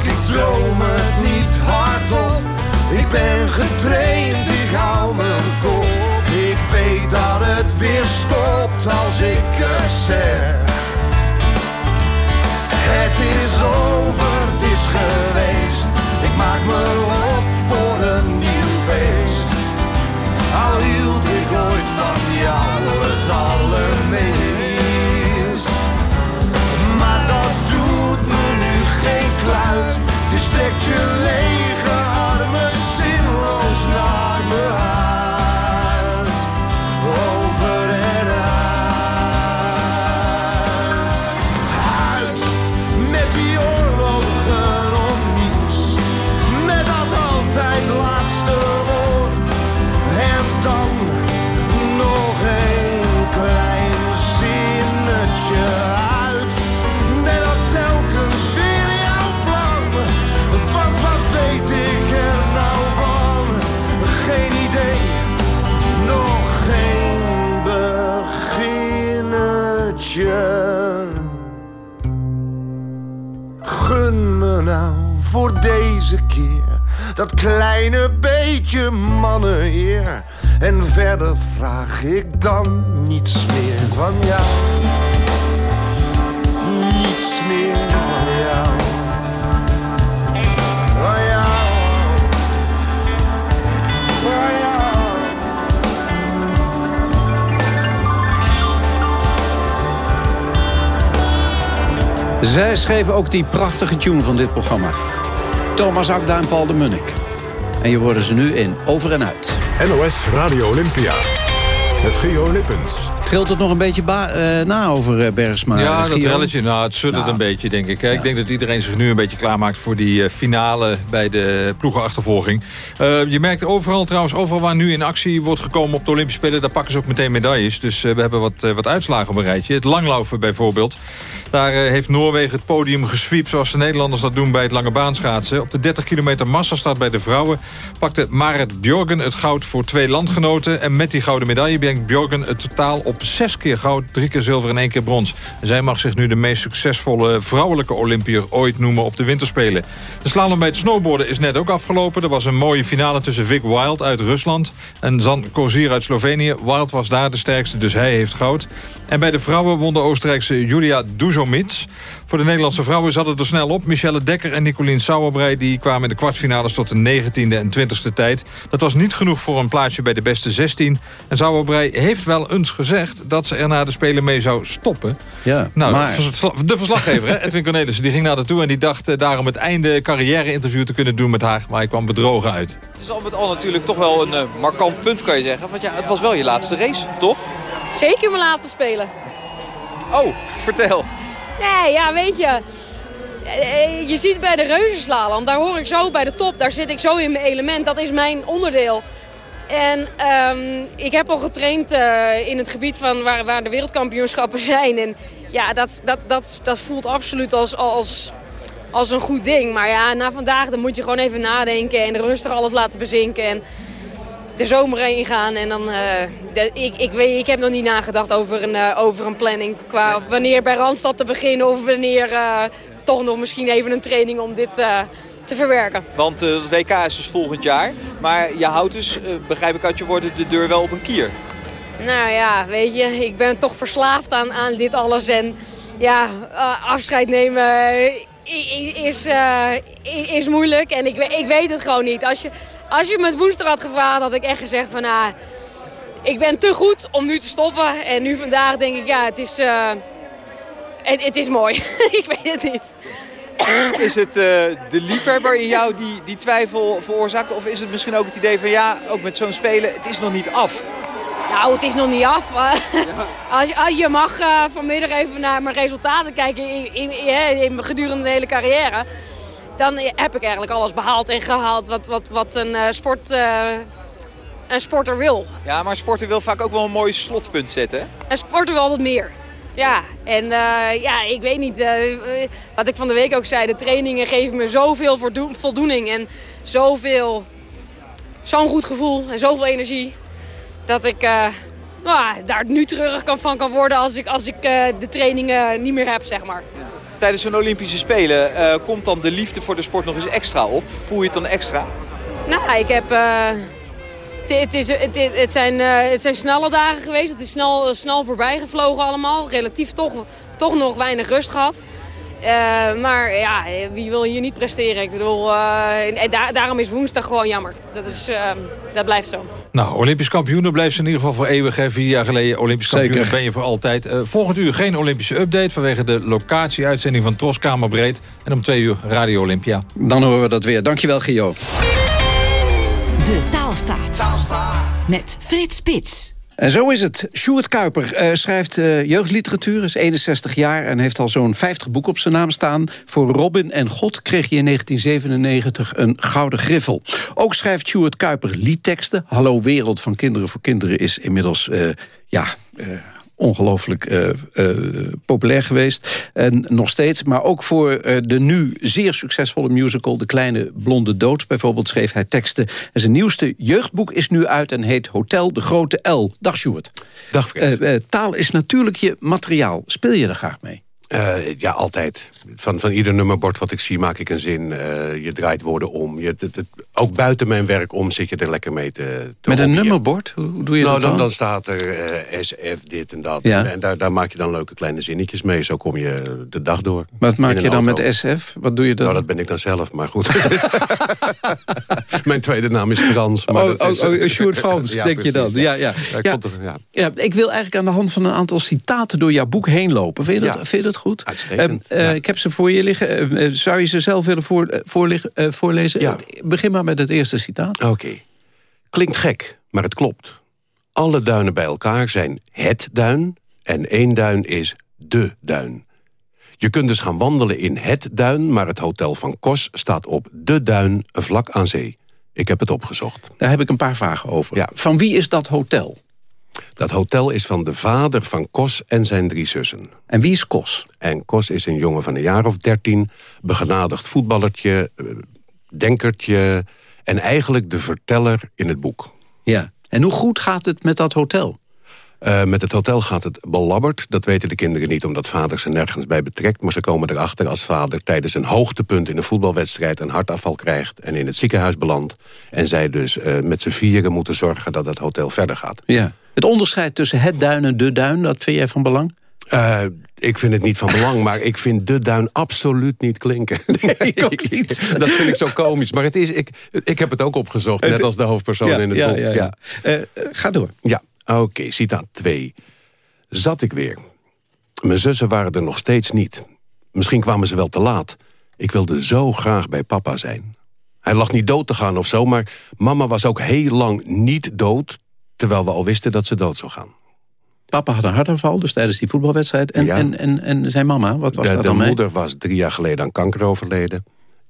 Ik droom het niet hardop. Ik ben getraind, kleine beetje manneneer. En verder vraag ik dan niets meer van jou. Niets meer van jou. Van jou. Van jou. Zij schreven ook die prachtige tune van dit programma. Thomas Akda en Paul de Munnik. En je hoorde ze nu in Over en Uit. NOS Radio Olympia. Met Geo Lippens. Trilt het nog een beetje uh, na over uh, Bergsma? Ja, dat relletje. Nou, het suddert nou. een beetje, denk ik. Ik denk dat iedereen zich nu een beetje klaarmaakt... voor die finale bij de ploegenachtervolging. je merkt overal trouwens, overal waar nu in actie wordt gekomen op de Olympische Spelen... daar pakken ze ook meteen medailles. Dus we hebben wat, wat uitslagen op een rijtje. Het langlopen bijvoorbeeld. Daar heeft Noorwegen het podium gesweept... zoals de Nederlanders dat doen bij het lange baanschaatsen. Op de 30 kilometer massastart bij de vrouwen... pakte Marit Bjorgen het goud voor twee landgenoten. En met die gouden medaille brengt Bjorgen het totaal op zes keer goud, drie keer zilver en één keer brons. zij mag zich nu de meest succesvolle vrouwelijke Olympiër ooit noemen op de winterspelen. De slalom bij het snowboarden is net ook afgelopen. Er was een mooie finale tussen Vic Wild uit Rusland en Zan Kozier uit Slovenië. Wild was daar de sterkste, dus hij heeft goud. En bij de vrouwen won de Oostenrijkse Julia Duzomic. Voor de Nederlandse vrouwen zat het er snel op. Michelle Dekker en Nicolien Sauerbrei die kwamen in de kwartfinales tot de 19e en 20e tijd. Dat was niet genoeg voor een plaatsje bij de beste 16. En Sauerbrei heeft wel eens gezegd dat ze er na de Spelen mee zou stoppen. Ja, nou, maar... De verslaggever, hè, [LAUGHS] Edwin Cornelissen, die ging naar toe en die dacht uh, daarom het einde carrière-interview te kunnen doen met haar. Maar hij kwam bedrogen uit. Het is al met al natuurlijk toch wel een uh, markant punt, kan je zeggen. Want ja, het was wel je laatste race, toch? Zeker mijn laatste Spelen. Oh, vertel. Nee, ja, weet je. Eh, je ziet bij de reuzenslalom, daar hoor ik zo bij de top. Daar zit ik zo in mijn element. Dat is mijn onderdeel. En um, ik heb al getraind uh, in het gebied van waar, waar de wereldkampioenschappen zijn. En ja, dat, dat, dat, dat voelt absoluut als, als, als een goed ding. Maar ja, na vandaag dan moet je gewoon even nadenken en rustig alles laten bezinken. En de zomer heen gaan. En dan, de, ik, ik, weet, ik heb nog niet nagedacht over een, uh, over een planning. Qua wanneer bij Randstad te beginnen of wanneer toch nog misschien even een training om dit te verwerken. Want het WK is dus volgend jaar. Maar je houdt dus, begrijp ik uit je woorden, de deur wel op een kier. Nou ja, weet je, ik ben toch verslaafd aan, aan dit alles. En ja, afscheid nemen is, is, is moeilijk. En ik, ik weet het gewoon niet. Als je, als je me het woensdag had gevraagd, had ik echt gezegd van... Nou, ik ben te goed om nu te stoppen. En nu vandaag denk ik, ja, het is, het, het, is mooi. [LAUGHS] ik weet het niet. [COUGHS] Is het uh, de liefhebber in jou die, die twijfel veroorzaakt? Of is het misschien ook het idee van, ja, ook met zo'n spelen, het is nog niet af? Nou, het is nog niet af. [LAUGHS] als, als je mag uh, vanmiddag even naar mijn resultaten kijken in, in, in, in gedurende de hele carrière dan heb ik eigenlijk alles behaald en gehaald wat, wat, wat een, uh, sport, uh, een sporter wil. Ja, maar een sporter wil vaak ook wel een mooi slotpunt zetten. Een sporter wil altijd meer. Ja, en uh, ja, ik weet niet, wat ik van de week ook zei, de trainingen geven me zoveel voldoening en zoveel, zo'n goed gevoel en zoveel energie, dat ik nou, daar nu terug kan, van kan worden als ik, als ik de trainingen niet meer heb, zeg maar tijdens zo'n Olympische Spelen komt dan de liefde voor de sport nog eens extra op? Voel je het dan extra? Nou, ik heb... Het, is, het, het, zijn, uh, het zijn snelle dagen geweest. Het is snel, snel voorbij gevlogen allemaal. Relatief toch, toch nog weinig rust gehad. Uh, maar ja, wie wil hier niet presteren? Ik bedoel, uh, en da daarom is woensdag gewoon jammer. Dat, is, uh, dat blijft zo. Nou, Olympisch kampioen, blijft ze in ieder geval voor eeuwig. Hè. Vier jaar geleden Olympisch kampioen ben je voor altijd. volgend uur geen Olympische update vanwege de locatie-uitzending van Tros Kamerbreed. En om twee uur Radio Olympia. Dan horen we dat weer. Dankjewel, Gio. De Taalstaat. Met Frits Spits. En zo is het. Sjoerd Kuiper uh, schrijft uh, jeugdliteratuur, is 61 jaar... en heeft al zo'n 50 boeken op zijn naam staan. Voor Robin en God kreeg hij in 1997 een gouden griffel. Ook schrijft Sjoerd Kuiper liedteksten. Hallo Wereld van Kinderen voor Kinderen is inmiddels... Uh, ja, ongelooflijk uh, uh, populair geweest. En nog steeds. Maar ook voor uh, de nu zeer succesvolle musical... De Kleine Blonde Dood bijvoorbeeld schreef hij teksten. En zijn nieuwste jeugdboek is nu uit en heet Hotel de Grote L. Dag Sjoerd. Dag Taal is natuurlijk je materiaal. Speel je er graag mee? Uh, ja, altijd. Van, van ieder nummerbord wat ik zie maak ik een zin. Uh, je draait woorden om. Je, het, het, ook buiten mijn werk om zit je er lekker mee te, te Met een nummerbord? Hoe doe je nou, dat dan? dan? Dan staat er uh, SF, dit en dat. Ja. En daar, daar maak je dan leuke kleine zinnetjes mee. Zo kom je de dag door. Wat maak je dan auto. met SF? Wat doe je dan? Nou, dat ben ik dan zelf, maar goed. [LAUGHS] mijn tweede naam is Frans. Maar oh, oh, is, oh, Frans, [LAUGHS] ja, denk precies, je dan? Ja, ja. Ja, ik, het, ja. ja, ik wil eigenlijk aan de hand van een aantal citaten... door jouw boek heen lopen. Vind je dat, vind je dat goed? Uitstekend. Uh, ja. Ik heb ze voor je liggen. Uh, zou je ze zelf willen voor, voorliggen, voorlezen? Ja. Begin maar met het eerste citaat. Oké. Okay. Klinkt gek, maar het klopt. alle duinen bij elkaar zijn het duin... en één duin is de duin. Je kunt dus gaan wandelen in het duin... maar het hotel van Kos staat op de duin vlak aan zee. Ik heb het opgezocht. Daar heb ik een paar vragen over. Ja. Van wie is dat hotel? Dat hotel is van de vader van Kos en zijn drie zussen. En wie is Kos? En Kos is een jongen van een jaar of dertien... begenadigd voetballertje, eh, denkertje... en eigenlijk de verteller in het boek. Ja. En hoe goed gaat het met dat hotel? Uh, met het hotel gaat het belabberd. Dat weten de kinderen niet omdat vader ze nergens bij betrekt. Maar ze komen erachter als vader tijdens een hoogtepunt in een voetbalwedstrijd... een hartafval krijgt en in het ziekenhuis belandt. En zij dus uh, met z'n vieren moeten zorgen dat het hotel verder gaat. Ja. Het onderscheid tussen het duin en de duin, dat vind jij van belang? Uh, ik vind het niet van belang, maar ik vind de duin absoluut niet klinken. [LAUGHS] Nee, ik ook [LAUGHS] niet. dat vind ik zo komisch. Maar het is, ik, ik heb het ook opgezocht, net als de hoofdpersoon ja, in het ja, boek. Ja, ja. Uh, ga door. Ja, oké, okay, citaat 2. Zat ik weer. Mijn zussen waren er nog steeds niet. Misschien kwamen ze wel te laat. Ik wilde zo graag bij papa zijn. Hij lag niet dood te gaan of zo, maar mama was ook heel lang niet dood... terwijl we al wisten dat ze dood zou gaan. Papa had een hartaanval, dus tijdens die voetbalwedstrijd. En, Ja. en, en, en zijn mama, wat was de daar de dan mee? moeder was drie jaar geleden aan kanker overleden.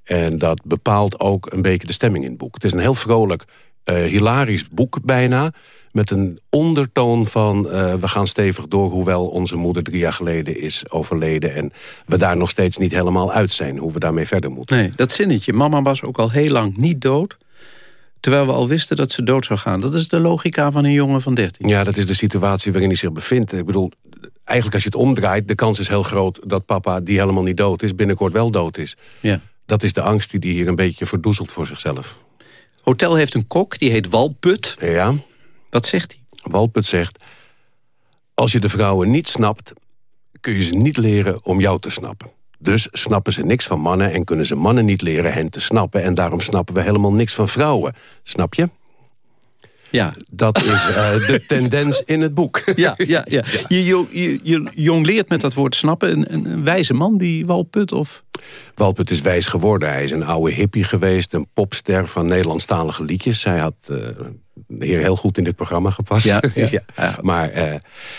En dat bepaalt ook een beetje de stemming in het boek. Het is een heel vrolijk, eh, hilarisch boek bijna... met een ondertoon van eh, we gaan stevig door... hoewel onze moeder drie jaar geleden is overleden... en we daar nog steeds niet helemaal uit zijn... hoe we daarmee verder moeten. Nee, dat zinnetje. Mama was ook al heel lang niet dood... terwijl we al wisten dat ze dood zou gaan. Dat is de logica van een jongen van 13. Ja, dat is de situatie waarin hij zich bevindt. Ik bedoel, eigenlijk als je het omdraait... de kans is heel groot dat papa, die helemaal niet dood is... binnenkort wel dood is. Ja. Dat is de angst die hij hier een beetje verdoezelt voor zichzelf. Hotel heeft een kok, die heet Walput. Ja. Wat zegt hij? Walput zegt... Als je de vrouwen niet snapt, kun je ze niet leren om jou te snappen. Dus snappen ze niks van mannen en kunnen ze mannen niet leren hen te snappen. En daarom snappen we helemaal niks van vrouwen. Snap je? Ja. Dat is uh, de [LAUGHS] tendens in het boek. Ja, ja, ja. Je, je, je, je jongleert met dat woord snappen. Een, een, een wijze man, die Walput, of... Walput is wijs geworden. Hij is een oude hippie geweest, een popster van Nederlandstalige liedjes. Hij had uh, hier heel goed in dit programma gepast. Ja, [LAUGHS] ja. ja. Maar, uh,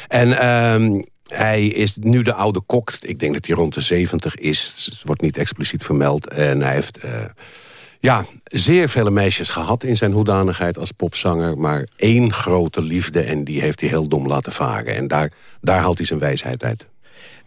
en um, hij is nu de oude kok. Ik denk dat hij rond de 70 is. Het wordt niet expliciet vermeld. En hij heeft uh, ja, zeer vele meisjes gehad in zijn hoedanigheid als popzanger. Maar één grote liefde en die heeft hij heel dom laten varen. En daar, daar haalt hij zijn wijsheid uit.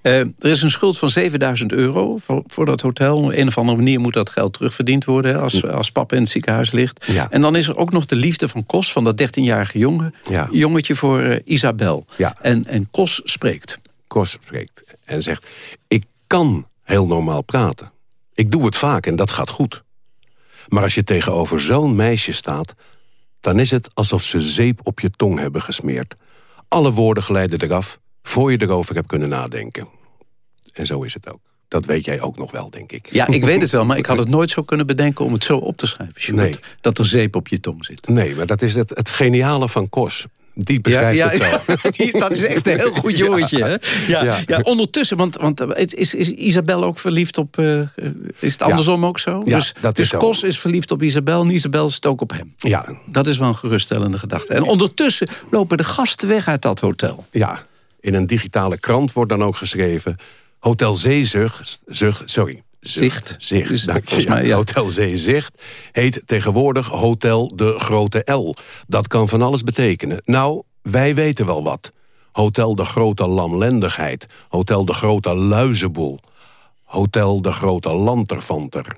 Uh, er is een schuld van 7000 euro voor, voor dat hotel. Op een of andere manier moet dat geld terugverdiend worden... als, als papa in het ziekenhuis ligt. Ja. En dan is er ook nog de liefde van Kos, van dat 13-jarige jongen, ja. jongetje voor uh, Isabel. Ja. En, en Kos spreekt. Kos spreekt en zegt... ik kan heel normaal praten. Ik doe het vaak en dat gaat goed. Maar als je tegenover zo'n meisje staat... dan is het alsof ze zeep op je tong hebben gesmeerd. Alle woorden glijden eraf voor je erover hebt kunnen nadenken. En zo is het ook. Dat weet jij ook nog wel, denk ik. Ja, ik weet het wel, maar ik had het [LAUGHS] nooit zo kunnen bedenken... om het zo op te schrijven, Sjoerd, nee. dat er zeep op je tong zit. Nee, maar dat is het, het geniale van Kos. Die beschrijft ja, het [LAUGHS] ja, zo. Die dat is echt een heel goed jongetje. Ja, hè? Ja, ja. ja, ondertussen, want, want is, is Isabel ook verliefd op... Uh, is het andersom ook zo? Ja, dus dat dus is zo. Kos is verliefd op Isabel en Isabel is het ook op hem. Ja. Dat is wel een geruststellende gedachte. En ondertussen lopen de gasten weg uit dat hotel. Ja, in een digitale krant wordt dan ook geschreven... Hotel Zeezucht, zucht, sorry, Zicht. Zicht, is dank volgens je. mij, ja. Hotel Zeezicht heet tegenwoordig Hotel de Grote L. Dat kan van alles betekenen. Nou, wij weten wel wat. Hotel de Grote Lamlendigheid. Hotel de Grote Luizenboel. Hotel de Grote Lanterfanter.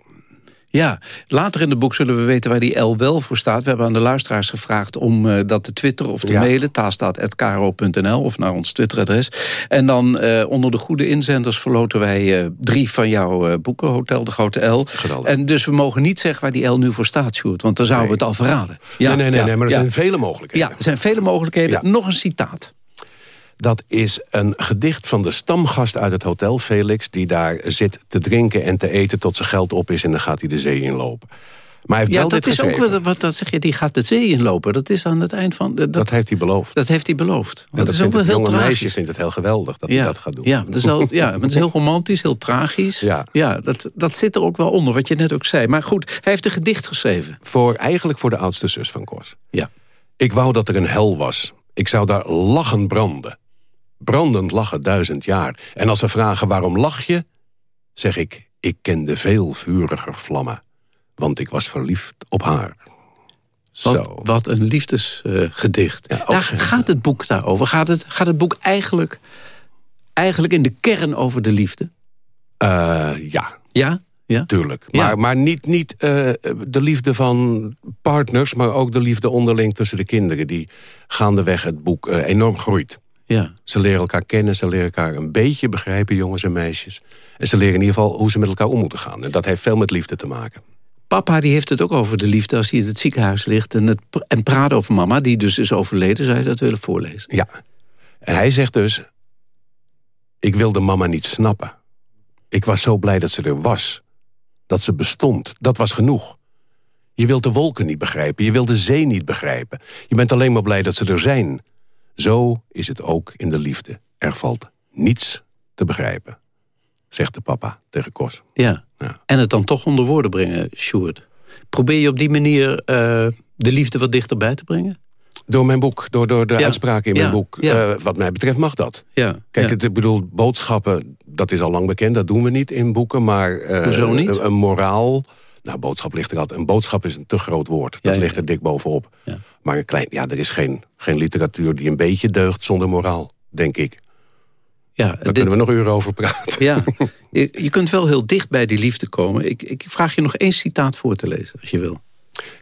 Ja, later in het boek zullen we weten waar die L wel voor staat. We hebben aan de luisteraars gevraagd om uh, dat te twitteren of te Ja. mailen. taalstaat.kro.nl of naar ons Twitteradres. En dan uh, onder de goede inzenders verloten wij uh, drie van jouw boeken. Hotel de Grote L. Geweldig. En dus we mogen niet zeggen waar die L nu voor staat, Sjoerd. Want dan zouden we het al verraden. nee, nee, nee, ja, nee, maar er zijn vele mogelijkheden. Ja, er zijn vele mogelijkheden. Nog een citaat. Dat is een gedicht van de stamgast uit het hotel, Felix... die daar zit te drinken en te eten tot zijn geld op is... en dan gaat hij de zee inlopen. Maar hij heeft Ja, wel dat is ook wat, wat dat zeg je, die gaat de zee inlopen. Dat is aan het eind van... Dat, Dat heeft hij beloofd. dat heeft hij beloofd. Dat is ook wel heel tragisch. meisje vindt het heel geweldig dat ja, hij dat gaat doen. Ja, dat is, ja, het is heel romantisch, heel tragisch. Ja. dat, dat zit er ook wel onder, wat je net ook zei. Maar goed, hij heeft een gedicht geschreven. Voor, eigenlijk voor de oudste zus van Kors. Ja. Ik wou dat er een hel was. Ik zou daar lachen branden. Brandend lachen duizend jaar. En als ze vragen waarom lach je, zeg ik... ik kende veel vuriger vlammen, want ik was verliefd op haar. Wat, wat een liefdesgedicht. daar gaat het boek daarover. Gaat het, gaat het boek eigenlijk, eigenlijk in de kern over de liefde? Uh, ja. Ja? Ja? Tuurlijk. Maar, maar niet, niet uh, de liefde van partners... maar ook de liefde onderling tussen de kinderen... die gaandeweg het boek uh, enorm groeit. Ja. Ze leren elkaar kennen, ze leren elkaar een beetje begrijpen, jongens en meisjes. En ze leren in ieder geval hoe ze met elkaar om moeten gaan. En dat heeft veel met liefde te maken. Papa die heeft het ook over de liefde als hij in het ziekenhuis ligt... en, het, en praat over mama, die dus is overleden. Zou je dat willen voorlezen? Ja. En hij zegt dus... Ik wilde mama niet snappen. Ik was zo blij dat ze er was. Dat ze bestond. Dat was genoeg. Je wilt de wolken niet begrijpen. Je wilt de zee niet begrijpen. Je bent alleen maar blij dat ze er zijn. Zo is het ook in de liefde. Er valt niets te begrijpen. Zegt de papa tegen Kos. Ja. ja. En het dan toch onder woorden brengen, Sjoerd. Probeer je op die manier uh, de liefde wat dichterbij te brengen? Door mijn boek, door, door de ja. uitspraken in mijn boek. Uh, wat mij betreft mag dat. Ja. Kijk, het, ik bedoel, boodschappen, dat is al lang bekend. Dat doen we niet in boeken, maar... Uh, niet? Een, een, moraal... Nou, boodschap ligt er altijd... Een boodschap is een te groot woord. Dat ligt er dik bovenop. Maar een klein... Ja, er is geen, geen literatuur die een beetje deugt zonder moraal, denk ik. Ja, Daar dit... kunnen we nog uren over praten. Ja, [LAUGHS] je, je kunt wel heel dicht bij die liefde komen. Ik, ik vraag je nog één citaat voor te lezen, als je wil.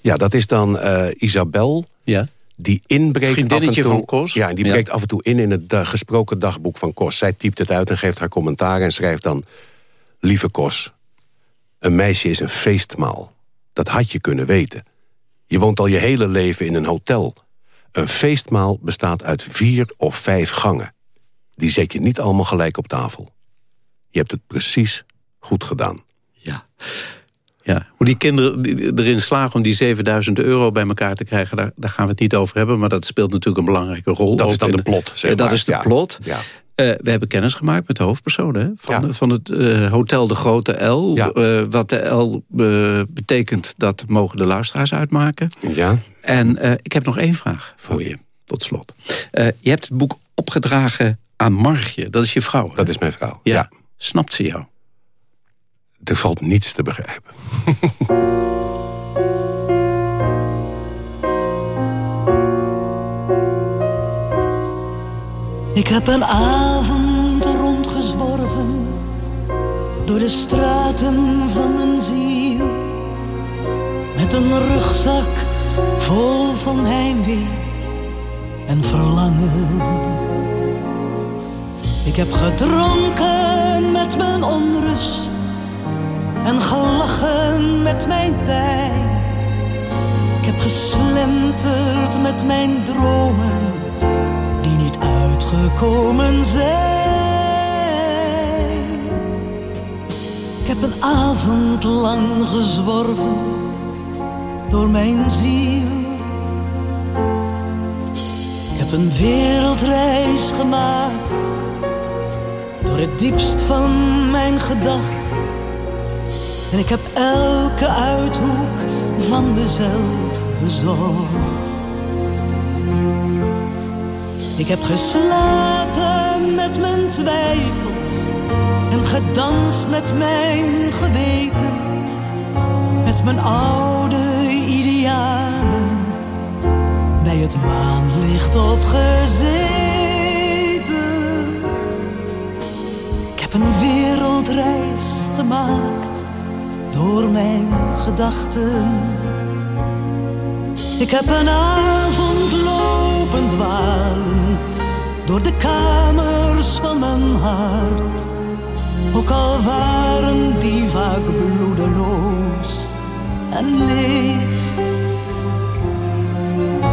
Ja, dat is dan uh, Isabel... Ja die inbreekt Vriendinnetje af en toe, van Kos. Ja, en die breekt af en toe in in het uh, gesproken dagboek van Kos. Zij typt het uit en geeft haar commentaar en schrijft dan... Lieve Kos, een meisje is een feestmaal. Dat had je kunnen weten. Je woont al je hele leven in een hotel. Een feestmaal bestaat uit vier of vijf gangen. Die zet je niet allemaal gelijk op tafel. Je hebt het precies goed gedaan. Ja. Ja, hoe die kinderen erin slagen om die 7000 euro bij elkaar te krijgen... Daar, daar, gaan we het niet over hebben, maar dat speelt natuurlijk een belangrijke rol. Dat is dan de plot, zeg Dat maar. is de plot. Ja. Uh, we hebben kennis gemaakt met de hoofdpersonen hè, van, Ja. van het uh, Hotel de Grote L. Ja. Uh, wat de L betekent, dat mogen de luisteraars uitmaken. Ja. En ik heb nog één vraag voor je, tot slot. je hebt het boek opgedragen aan Margje, dat is je vrouw. Hè? Dat is mijn vrouw, ja. ja. Snapt ze jou? Er valt niets te begrijpen. [LAUGHS] Ik heb een avond rondgezworven door de straten van mijn ziel. Met een rugzak vol van heimwee en verlangen. Ik heb gedronken met mijn onrust en gelachen met mijn pijn. Ik heb geslenterd met mijn dromen uitgekomen zijn. Ik heb een avond lang gezworven door mijn ziel. Ik heb een wereldreis gemaakt door het diepst van mijn gedachten. En ik heb elke uithoek van mezelf bezocht. Ik heb geslapen met mijn twijfels en gedanst met mijn geweten, met mijn oude idealen, bij het maanlicht opgezeten. Ik heb een wereldreis gemaakt door mijn gedachten. Ik heb een avond lopen dwalen door de kamers van mijn hart. Ook al waren die vaak bloedeloos en leeg.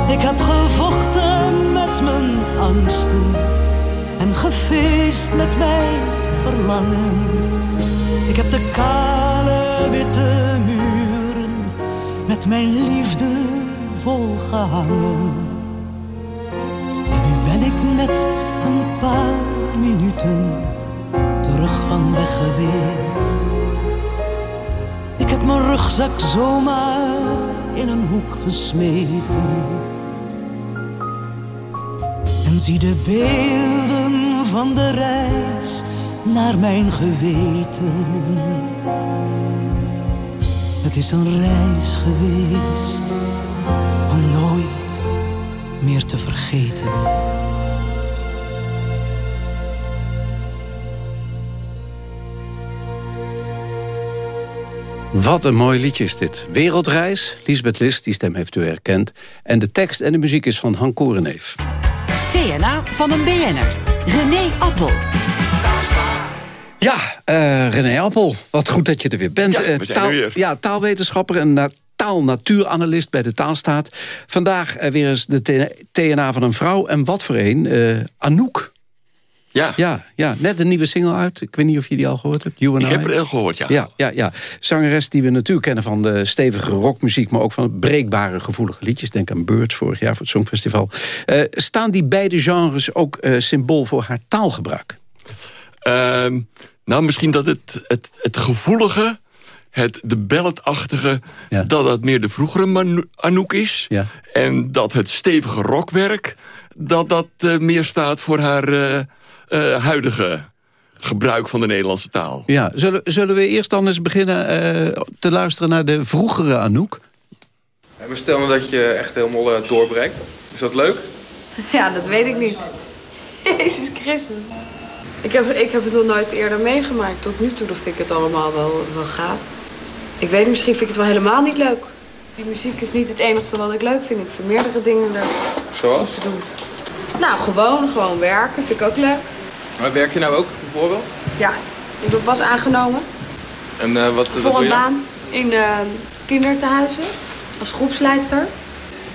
Ik heb gevochten met mijn angsten en gefeest met mijn verlangen. Ik heb de kale witte muren met mijn liefde volgehangen. Ik net een paar minuten terug van weg geweest. Ik heb mijn rugzak zomaar in een hoek gesmeten. En zie de beelden van de reis naar mijn geweten. Het is een reis geweest om nooit meer te vergeten. Wat een mooi liedje is dit. Wereldreis, Lisbeth List, die stem heeft u herkend. En de tekst en de muziek is van Han Koreneef. TNA van een BN'er. René Appel. Ja, uh, René Appel, wat goed dat je er weer bent. Ja, we zijn taal, er weer. Ja, taalwetenschapper en na taal-natuuranalist bij de Taalstaat. Vandaag uh, weer eens de TNA van een vrouw. En wat voor een? Uh, Anouk. Ja. ja. Ja, net een nieuwe single uit. Ik weet niet of je die al gehoord hebt. You and Ik I. heb er al gehoord, ja. Ja, ja, ja. Zangeres die we natuurlijk kennen van de stevige rockmuziek... maar ook van breekbare, gevoelige liedjes. Denk aan Birds vorig jaar voor het Songfestival. Uh, staan die beide genres ook uh, symbool voor haar taalgebruik? Uh, nou, misschien dat het, het, het gevoelige... Het de balletachtige, ja. dat dat meer de vroegere Anouk is. Ja. En dat het stevige rockwerk... dat dat uh, meer staat voor haar uh, uh, huidige gebruik van de Nederlandse taal. Ja, zullen, zullen we eerst dan eens beginnen te luisteren naar de vroegere Anouk? En stel nou dat je echt helemaal uh, doorbreekt. Is dat leuk? [LAUGHS] Ja, dat weet ik niet. [LAUGHS] Jezus Christus. Ik heb, ik heb het nog nooit eerder meegemaakt. Tot nu toe vind ik het allemaal wel, wel gaaf. Ik weet misschien vind ik het wel helemaal niet leuk. Die muziek is niet het enige wat ik leuk vind. Ik vind meerdere dingen leuk. Zoals? Te doen. Nou, gewoon, gewoon werken vind ik ook leuk. Maar werk je nou ook, bijvoorbeeld? Ja, ik ben pas aangenomen. En uh, wat, Voor wat doe een je? baan in uh, kinderthuizen als groepsleidster.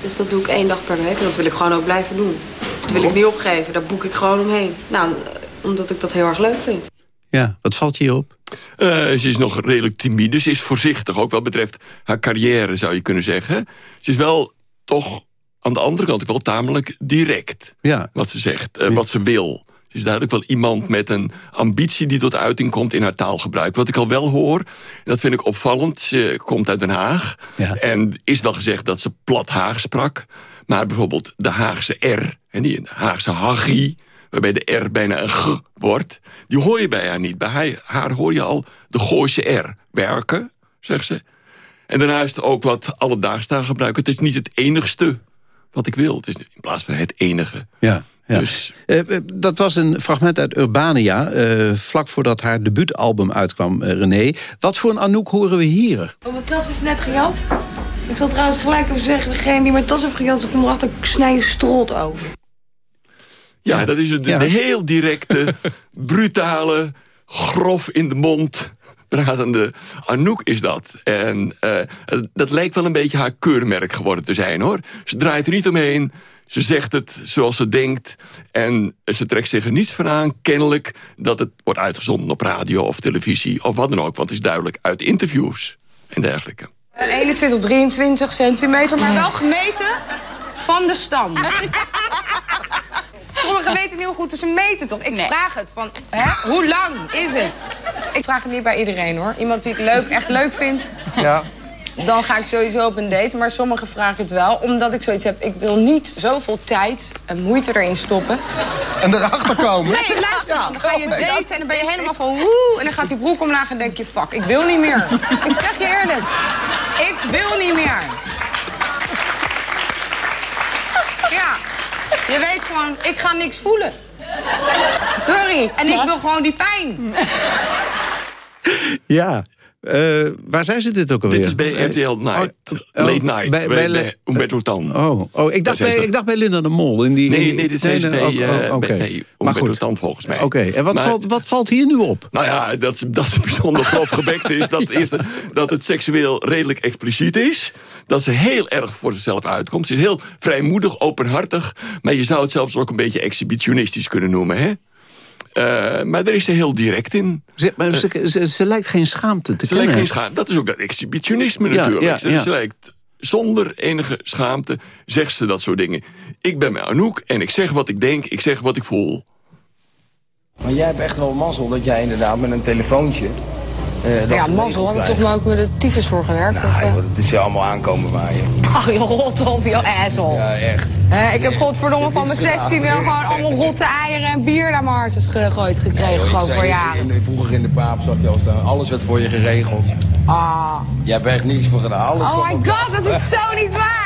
Dus dat doe ik één dag per week en dat wil ik gewoon ook blijven doen. Dat wil ik niet opgeven, daar boek ik gewoon omheen. Nou, omdat ik dat heel erg leuk vind. Ja, wat valt je op? Uh, ze is nog redelijk timide. Ze is voorzichtig, ook wat betreft haar carrière, zou je kunnen zeggen. Ze is wel toch aan de andere kant ook wel tamelijk direct. Ja. Wat ze zegt, uh, wat ze wil. Ze is duidelijk wel iemand met een ambitie die tot uiting komt in haar taalgebruik. Wat ik al wel hoor, en dat vind ik opvallend. Ze komt uit Den Haag. Ja. En is wel gezegd dat ze plat Haag sprak. Maar bijvoorbeeld de Haagse R, en die Haagse Hagie waarbij de R bijna een G wordt... die hoor je bij haar niet. Bij haar, hoor je al de Gooise R. Werken, zegt ze. En daarna is het ook wat alledaags taal gebruiken. Het is niet het enigste wat ik wil. Het is in plaats van het enige. Ja. Ja. Dus... Uh, dat was een fragment uit Urbania, uh, vlak voordat haar debuutalbum uitkwam, uh, René. Wat voor een Anouk horen we hier? Oh, mijn tas is net gejat. Ik zal trouwens gelijk even zeggen, degene die mijn tas heeft gejat, komt erachter, ik snij je strot over. Ja, ja, dat is een, ja. een heel directe, [LAUGHS] brutale, grof in de mond pratende Anouk is dat. En uh, dat lijkt wel een beetje haar keurmerk geworden te zijn, hoor. Ze draait er niet omheen. Ze zegt het zoals ze denkt. En ze trekt zich er niets van aan, kennelijk... dat het wordt uitgezonden op radio of televisie of wat dan ook. Want het is duidelijk uit interviews en dergelijke. 21, 23 centimeter, maar wel gemeten van de stam. Sommigen weten niet hoe goed, dus ze meten toch? Ik nee. vraag het van, hè? hoe lang is het? Ik vraag het niet bij iedereen, hoor. Iemand die het leuk, echt leuk vindt. Ja. Dan ga ik sowieso op een date, maar sommigen vragen het wel. Omdat ik zoiets heb, ik wil niet zoveel tijd en moeite erin stoppen. En erachter komen? Nee, luister dan. Dan ga je daten en dan ben je helemaal van woe. En dan gaat die broek omlaag en denk je, fuck, ik wil niet meer. Ik zeg je eerlijk, ik wil niet meer. Ja, je weet gewoon, ik ga niks voelen. Sorry, en ik wil gewoon die pijn. Ja, uh, waar zijn ze dit ook alweer? Dit is bij RTL Night. Oh, Late Night. Bij, bij, bij Umberto Tan. Oh, oh ik, dacht bij, ik dacht bij Linda de Mol. In die, nee, nee, dit zijn ze bij, uh, oh, okay. bij Umberto Tan volgens mij. Oké, okay. en wat, maar, valt, wat valt hier nu op? Nou ja, dat ze, dat ze bijzonder grof gebekt is. Dat, [LAUGHS] eerst, dat het seksueel redelijk expliciet is. Dat ze heel erg voor zichzelf uitkomt. Ze is heel vrijmoedig, openhartig. Maar je zou het zelfs ook een beetje exhibitionistisch kunnen noemen, hè? Uh, maar daar is ze heel direct in. Ze, maar ze, ze, ze lijkt geen schaamte te ze kennen. Lijkt geen schaamte. Dat is ook dat exhibitionisme ja, natuurlijk. Ja, ja. Ze lijkt zonder enige schaamte, zegt ze dat soort dingen. Ik ben mijn Anouk en ik zeg wat ik denk, ik zeg wat ik voel. Maar jij hebt echt wel mazzel dat jij inderdaad met een telefoontje... Uh, ja, mazzel. Heb ik toch maar ook met de tyfus voor gewerkt? Nou, of, joh, het is je allemaal aankomen waaien. [LAUGHS] Ach, je rot op, je asshole. Ja, echt. ik heb godverdomme van mijn 16 wel gewoon allemaal rotte eieren en bier naar hartjes gegooid gekregen. Gewoon voor jaren. Vroeger in de paap zag je al staan. Alles werd voor je geregeld. Ah. Jij hebt echt niets voor gedaan. Alles oh my god, dat is zo niet waar.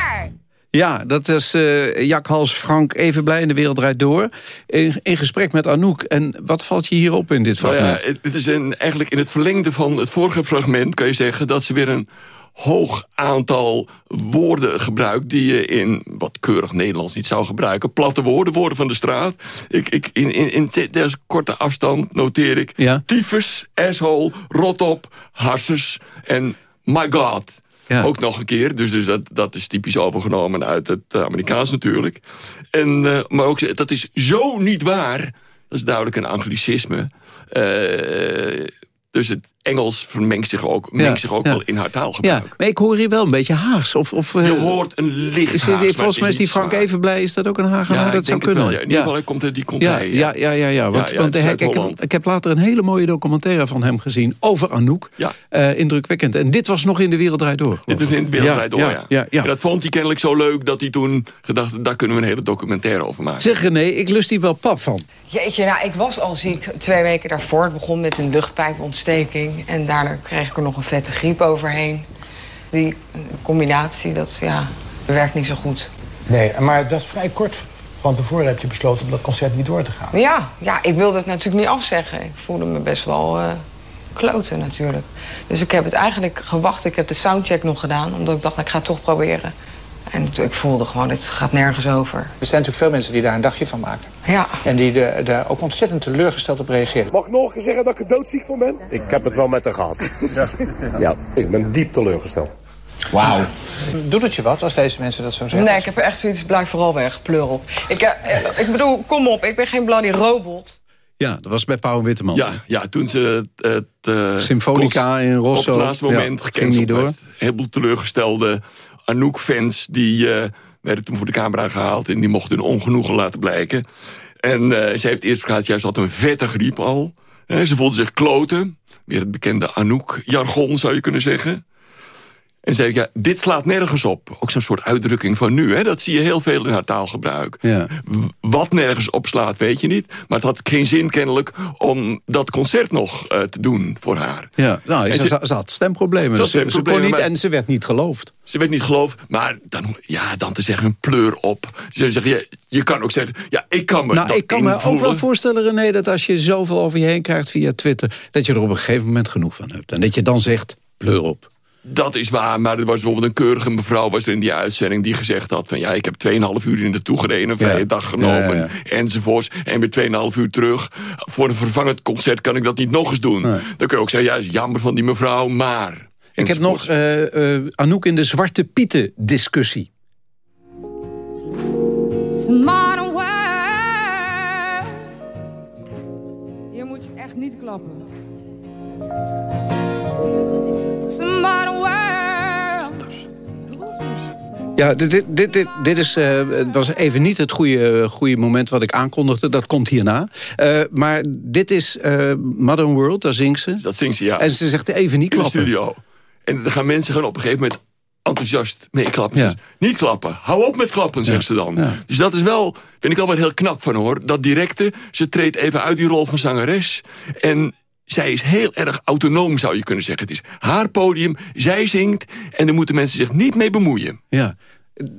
Ja, dat is uh, Jack Hals Frank even blij in de wereld draait door. In, in, gesprek met Anouk. En wat valt je hierop in dit fragment? Nou ja, het is een, eigenlijk in het verlengde van het vorige fragment... kan je zeggen dat ze weer een hoog aantal woorden gebruikt... die je in wat keurig Nederlands niet zou gebruiken. Platte woorden, woorden van de straat. Ik, ik, in, in, in deze korte afstand noteer ik... Ja? tyfus, asshole, rotop, harsers en my god... Ook nog een keer, dus, dus dat, dat is typisch overgenomen uit het Amerikaans natuurlijk. En, uh, maar ook, dat is zo niet waar. Dat is duidelijk een anglicisme. Uh, dus het Engels vermengt zich ook, mengt Ja, zich ook ja. wel in haar taalgebruik. Ja, maar ik hoor hier wel een beetje Haags. Of, of, Je eh, hoort een licht is, Haags, Volgens mij is die Frank zwaar. even blij. Is dat ook een Hagenaar? Ja, dat zou kunnen. wel. Ja. In ieder geval, hij komt, uit- die komt ja, hij. ja, ja, ja, ja. Want, Ja, ja, want hij- ik, heb, ik heb later een hele mooie documentaire van hem gezien over Anouk. Ja. Eh, indrukwekkend. En dit was nog in de wereld draait door. Dit is in het wereldwijd door, ja. ja, ja. En dat vond hij kennelijk zo leuk dat hij toen gedacht... daar kunnen we een hele documentaire over maken. Zeg René, ik lust hier wel pap van. Jeetje, nou, ik was al ziek twee weken daarvoor. Het begon met een luchtpijpontsteking. En daarna kreeg ik er nog een vette griep overheen. Die combinatie, dat ja, werkt niet zo goed. Nee, maar dat is vrij kort van tevoren heb je besloten om dat concert niet door te gaan. Ja, ja, ik wilde het natuurlijk niet afzeggen. Ik voelde me best wel eh kloten natuurlijk. Dus ik heb het eigenlijk gewacht. Ik heb de soundcheck nog gedaan, omdat ik dacht, nou, ik ga het toch proberen. En ik voelde gewoon, het gaat nergens over. Er zijn natuurlijk veel mensen die daar een dagje van maken. Ja. En die er daar ook ontzettend teleurgesteld op reageren. Mag ik nog een keer zeggen dat ik er doodziek van ben? Ik heb het wel met haar gehad. Ja, [LAUGHS] ik ben diep teleurgesteld. Wauw. Doet het je wat als deze mensen dat zo zeggen? Nee, ik heb er echt zoiets, blijf vooral weg, pleur op. Ik, eh, eh, ik bedoel, kom op, ik ben geen bloody robot. Ja, dat was bij Pauw Witteman. Ja, ja, toen ze het... het eh, Symfonica in Rosso. Op het laatste moment Ja, ging niet door. heleboel teleurgestelde Anouk-fans... die eh, werden toen voor de camera gehaald... en die mochten hun ongenoegen laten blijken. En eh, ze heeft eerst verklaard, juist had een vette griep al. Ze voelde zich kloten. Weer het bekende Anouk-jargon, zou je kunnen zeggen. En zei ik, ja, dit slaat nergens op. Ook zo'n soort uitdrukking van nu, hè? dat zie je heel veel in haar taalgebruik. Ja. Wat nergens op slaat, weet je niet. Maar het had geen zin kennelijk om dat concert nog eh, te doen voor haar. Ja, nou, En ze, ze- had stemproblemen. Ze Ze- ze kon stemproblemen, niet, maar- en ze werd niet geloofd. Ze werd niet geloofd, maar dan, ja, dan te zeggen een pleur op. Ze zeggen, je, je kan ook zeggen, ja, ik kan me Nou, dat ik kan me ook invoelen. wel voorstellen, René, dat als je zoveel over je heen krijgt via Twitter... dat je er op een gegeven moment genoeg van hebt. En dat je dan zegt, pleur op. Dat is waar, maar er was bijvoorbeeld een keurige mevrouw... was er in die uitzending die gezegd had van... ja, ik heb 2,5 uur in naartoe gereden, een vrije Ja. dag genomen... Ja, ja, enzovoorts, en weer 2,5 uur terug. Voor een vervangend concert kan ik dat niet nog eens doen. Dan kun je ook zeggen, ja, is jammer van die mevrouw, maar... Ik heb nog eh, eh, Anouk in de Zwarte Pieten discussie. It's a modern world. Hier moet je echt niet klappen. Ja, dit, dit, dit, dit, dit is, eh, het was even niet het goede, goede moment wat ik aankondigde. Dat komt hierna. Eh, maar dit is eh, Modern World, daar zingt ze. Dat zingt ze, ja. En ze zegt even niet in de klappen. studio. En dan gaan mensen gewoon op een gegeven moment enthousiast meeklappen. Ja. Dus Niet klappen. Hou op met klappen, zegt ze dan. Dus dat is wel, vind ik al wel heel knap van hoor. Dat directe, ze treedt even uit die rol van zangeres. En zij is heel erg autonoom, zou je kunnen zeggen. Het is haar podium, zij zingt... en daar moeten mensen zich niet mee bemoeien. Ja.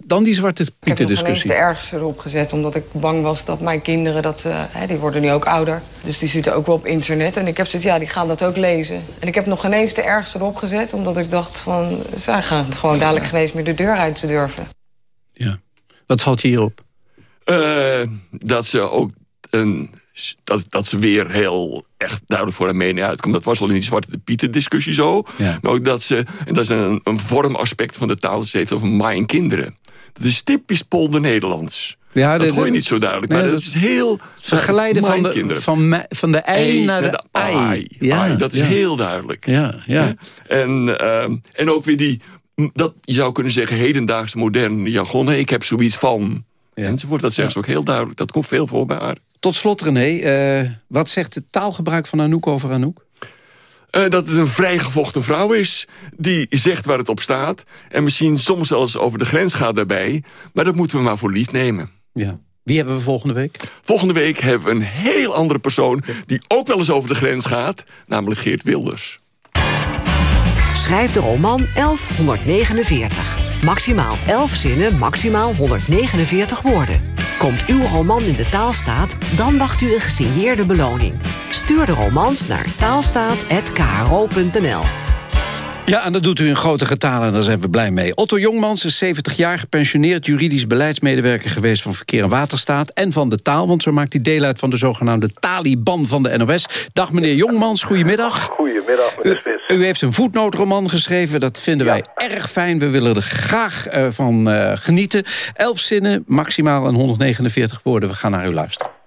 Dan die Zwarte Ik heb nog ineens Pieten-discussie. de ergste erop gezet, omdat ik bang was dat mijn kinderen dat, eh, hè, die worden nu ook ouder. Dus die zitten ook wel op internet. En ik heb zoiets, ja, die gaan dat ook lezen. En ik heb nog geen eens de ergste erop gezet, omdat ik dacht van, zij gaan gewoon dadelijk geen eens meer de deur uit te durven. Wat valt je hierop? Eh, dat ze ook een, dat, dat ze weer heel echt duidelijk voor haar mening uitkomt. Dat was al in die Zwarte Pieten discussie zo. Maar ook dat ze, en dat is een, een vormaspect van de taal, ze heeft over mijn kinderen. Dat is typisch polder Nederlands. Ja, dat de- hoor je de- niet zo duidelijk, nee, maar dat dat is heel... Vergeleiden van de, van, me- van de ei naar de ei. Ai, dat is ja. heel duidelijk. Ja, ja. En, ehm, en ook weer die, dat, je zou kunnen zeggen, hedendaagse moderne jargon. Ik heb zoiets van, enzovoort. Dat zegt ze ook heel duidelijk. Dat komt veel voor bij haar. Tot slot, René, eh, wat zegt het taalgebruik van Anouk over Anouk? eh, dat het een vrijgevochten vrouw is... die zegt waar het op staat. En misschien soms zelfs over de grens gaat daarbij. Maar dat moeten we maar voor lief nemen. Ja. Wie hebben we volgende week? Volgende week hebben we een heel andere persoon... die ook wel eens over de grens gaat. Namelijk Geert Wilders. Schrijf de roman 1149. Maximaal 11 zinnen, maximaal 149 woorden. Komt uw roman in de taalstaat, dan wacht u een gesigneerde beloning. Stuur de romans naar taalstaat.kro.nl. Ja, en dat doet u in grote getalen en daar zijn we blij mee. Otto Jongmans is 70 jaar gepensioneerd... juridisch beleidsmedewerker geweest van Verkeer en Waterstaat... en van de taal, want zo maakt hij deel uit van de zogenaamde Taliban van de NOS. Dag meneer Jongmans, goedemiddag. Goedemiddag, meneer Spits. U, u heeft een voetnotroman geschreven, dat vinden wij erg fijn. We willen er graag uh, van uh, genieten. Elf zinnen, maximaal en 149 woorden. We gaan naar u luisteren.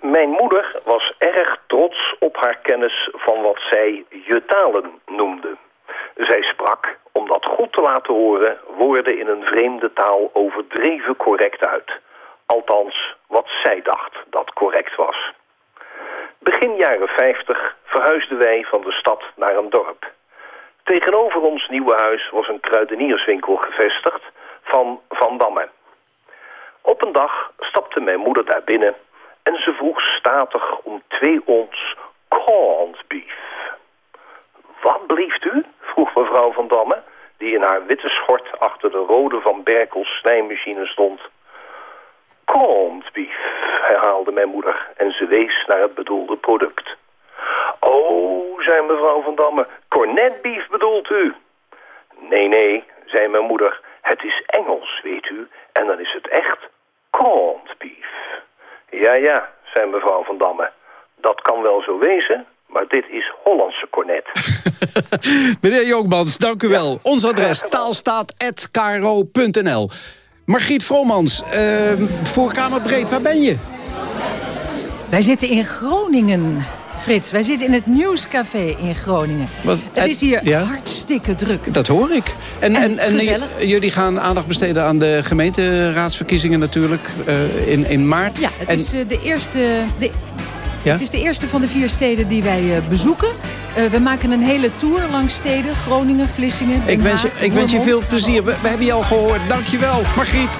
Mijn moeder was erg trots op haar kennis van wat zij je talen noemde. Zij sprak, om dat goed te laten horen, woorden in een vreemde taal overdreven correct uit. Althans, wat zij dacht dat correct was. Begin jaren 50 verhuisden wij van de stad naar een dorp. Tegenover ons nieuwe huis was een kruidenierswinkel gevestigd van Van Damme. Op een dag stapte mijn moeder daar binnen en ze vroeg statig om twee ons corned beef. Wat blieft u? vroeg mevrouw van Damme, die in haar witte schort achter de rode Van Berkels snijmachine stond. Corned beef, herhaalde mijn moeder en ze wees naar het bedoelde product. Oh, zei mevrouw van Damme, cornet beef bedoelt u? Nee, nee, zei mijn moeder, het is Engels, weet u, en dan is het echt corned beef. Ja, ja, zei mevrouw van Damme. Dat kan wel zo wezen, maar dit is Hollandse cornet. [LAUGHS] Meneer Jongmans, dank u wel. Ons adres taalstaat.kro.nl Margriet Vromans, uh, voorkamerbreed, waar ben je? Wij zitten in Groningen. Frits, wij zitten in het Nieuwscafé in Groningen. Wat, het is hier ja? hartstikke druk. Dat hoor ik. En, en, en, en jullie gaan aandacht besteden aan de gemeenteraadsverkiezingen natuurlijk uh, in, in maart. Ja, het is uh, de eerste... De, ja? Het is de eerste van de vier steden die wij uh, bezoeken. we maken een hele tour langs steden. Groningen, Vlissingen, Den Ik wens je, Haag, ik wens je veel plezier. We, we hebben je al gehoord. Dankjewel, Margriet.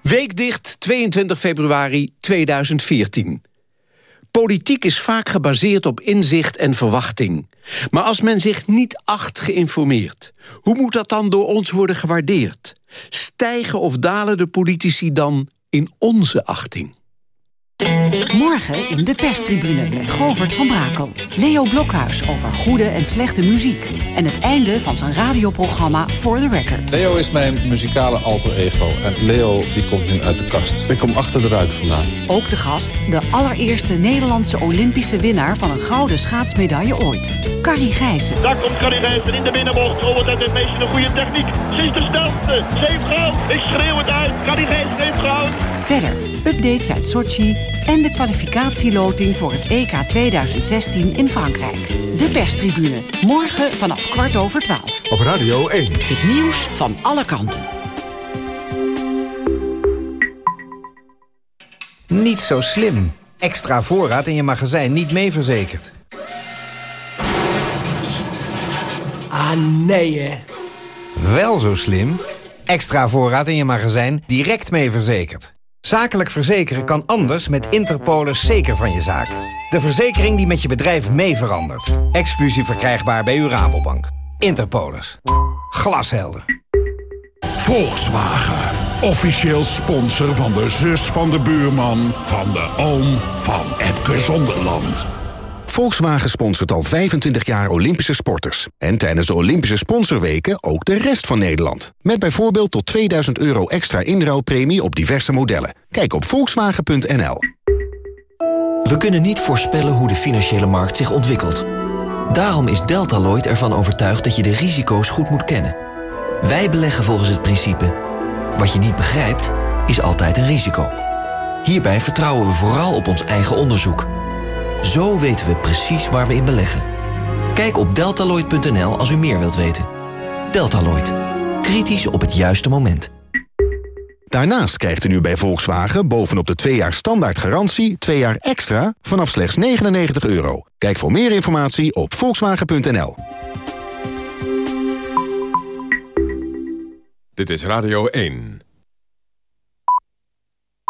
Weekdicht, 22 februari 2014. Politiek is vaak gebaseerd op inzicht en verwachting. Maar als men zich niet acht geïnformeerd... hoe moet dat dan door ons worden gewaardeerd? Stijgen of dalen de politici dan in onze achting? Morgen in de perstribune met Govert van Brakel. Leo Blokhuis over goede en slechte muziek. En het einde van zijn radioprogramma For the Record. Leo is mijn muzikale alter ego. En Leo die komt nu uit de kast. Ik kom achter de ruit vandaan. Ook de gast, de allereerste Nederlandse Olympische winnaar... van een gouden schaatsmedaille ooit. Carrie Gijssen. Daar komt Carrie Gijssen in de binnenbocht. Oh, wat heeft dit meisje een goede techniek. Ze is de snelste. Ze heeft goud. Ik schreeuw het uit. Carrie Gijssen heeft goud. Verder, updates uit Sochi en de kwalificatieloting voor het EK 2016 in Frankrijk. De perstribune, morgen vanaf kwart over twaalf. Op Radio 1. Het nieuws van alle kanten. Niet zo slim. Extra voorraad in je magazijn niet mee verzekerd. Ah, nee hè. Wel zo slim. Extra voorraad in je magazijn direct mee verzekerd. Zakelijk verzekeren kan anders met Interpolis zeker van je zaak. De verzekering die met je bedrijf mee verandert. Exclusief verkrijgbaar bij uw Rabobank. Interpolis. Glashelder. Volkswagen. Officieel sponsor van de zus van de buurman... van de oom van Epke Zonderland. Volkswagen sponsort al 25 jaar Olympische sporters. En tijdens de Olympische sponsorweken ook de rest van Nederland. Met bijvoorbeeld tot 2000 euro extra inruilpremie op diverse modellen. Kijk op volkswagen.nl. We kunnen niet voorspellen hoe de financiële markt zich ontwikkelt. Daarom is Deltaloid ervan overtuigd dat je de risico's goed moet kennen. Wij beleggen volgens het principe... wat je niet begrijpt, is altijd een risico. Hierbij vertrouwen we vooral op ons eigen onderzoek... Zo weten we precies waar we in beleggen. Kijk op deltaloid.nl als u meer wilt weten. Deltaloid. Kritisch op het juiste moment. Daarnaast krijgt u nu bij Volkswagen bovenop de 2 jaar standaard garantie... 2 jaar extra vanaf slechts 99 euro. Kijk voor meer informatie op volkswagen.nl. Dit is Radio 1.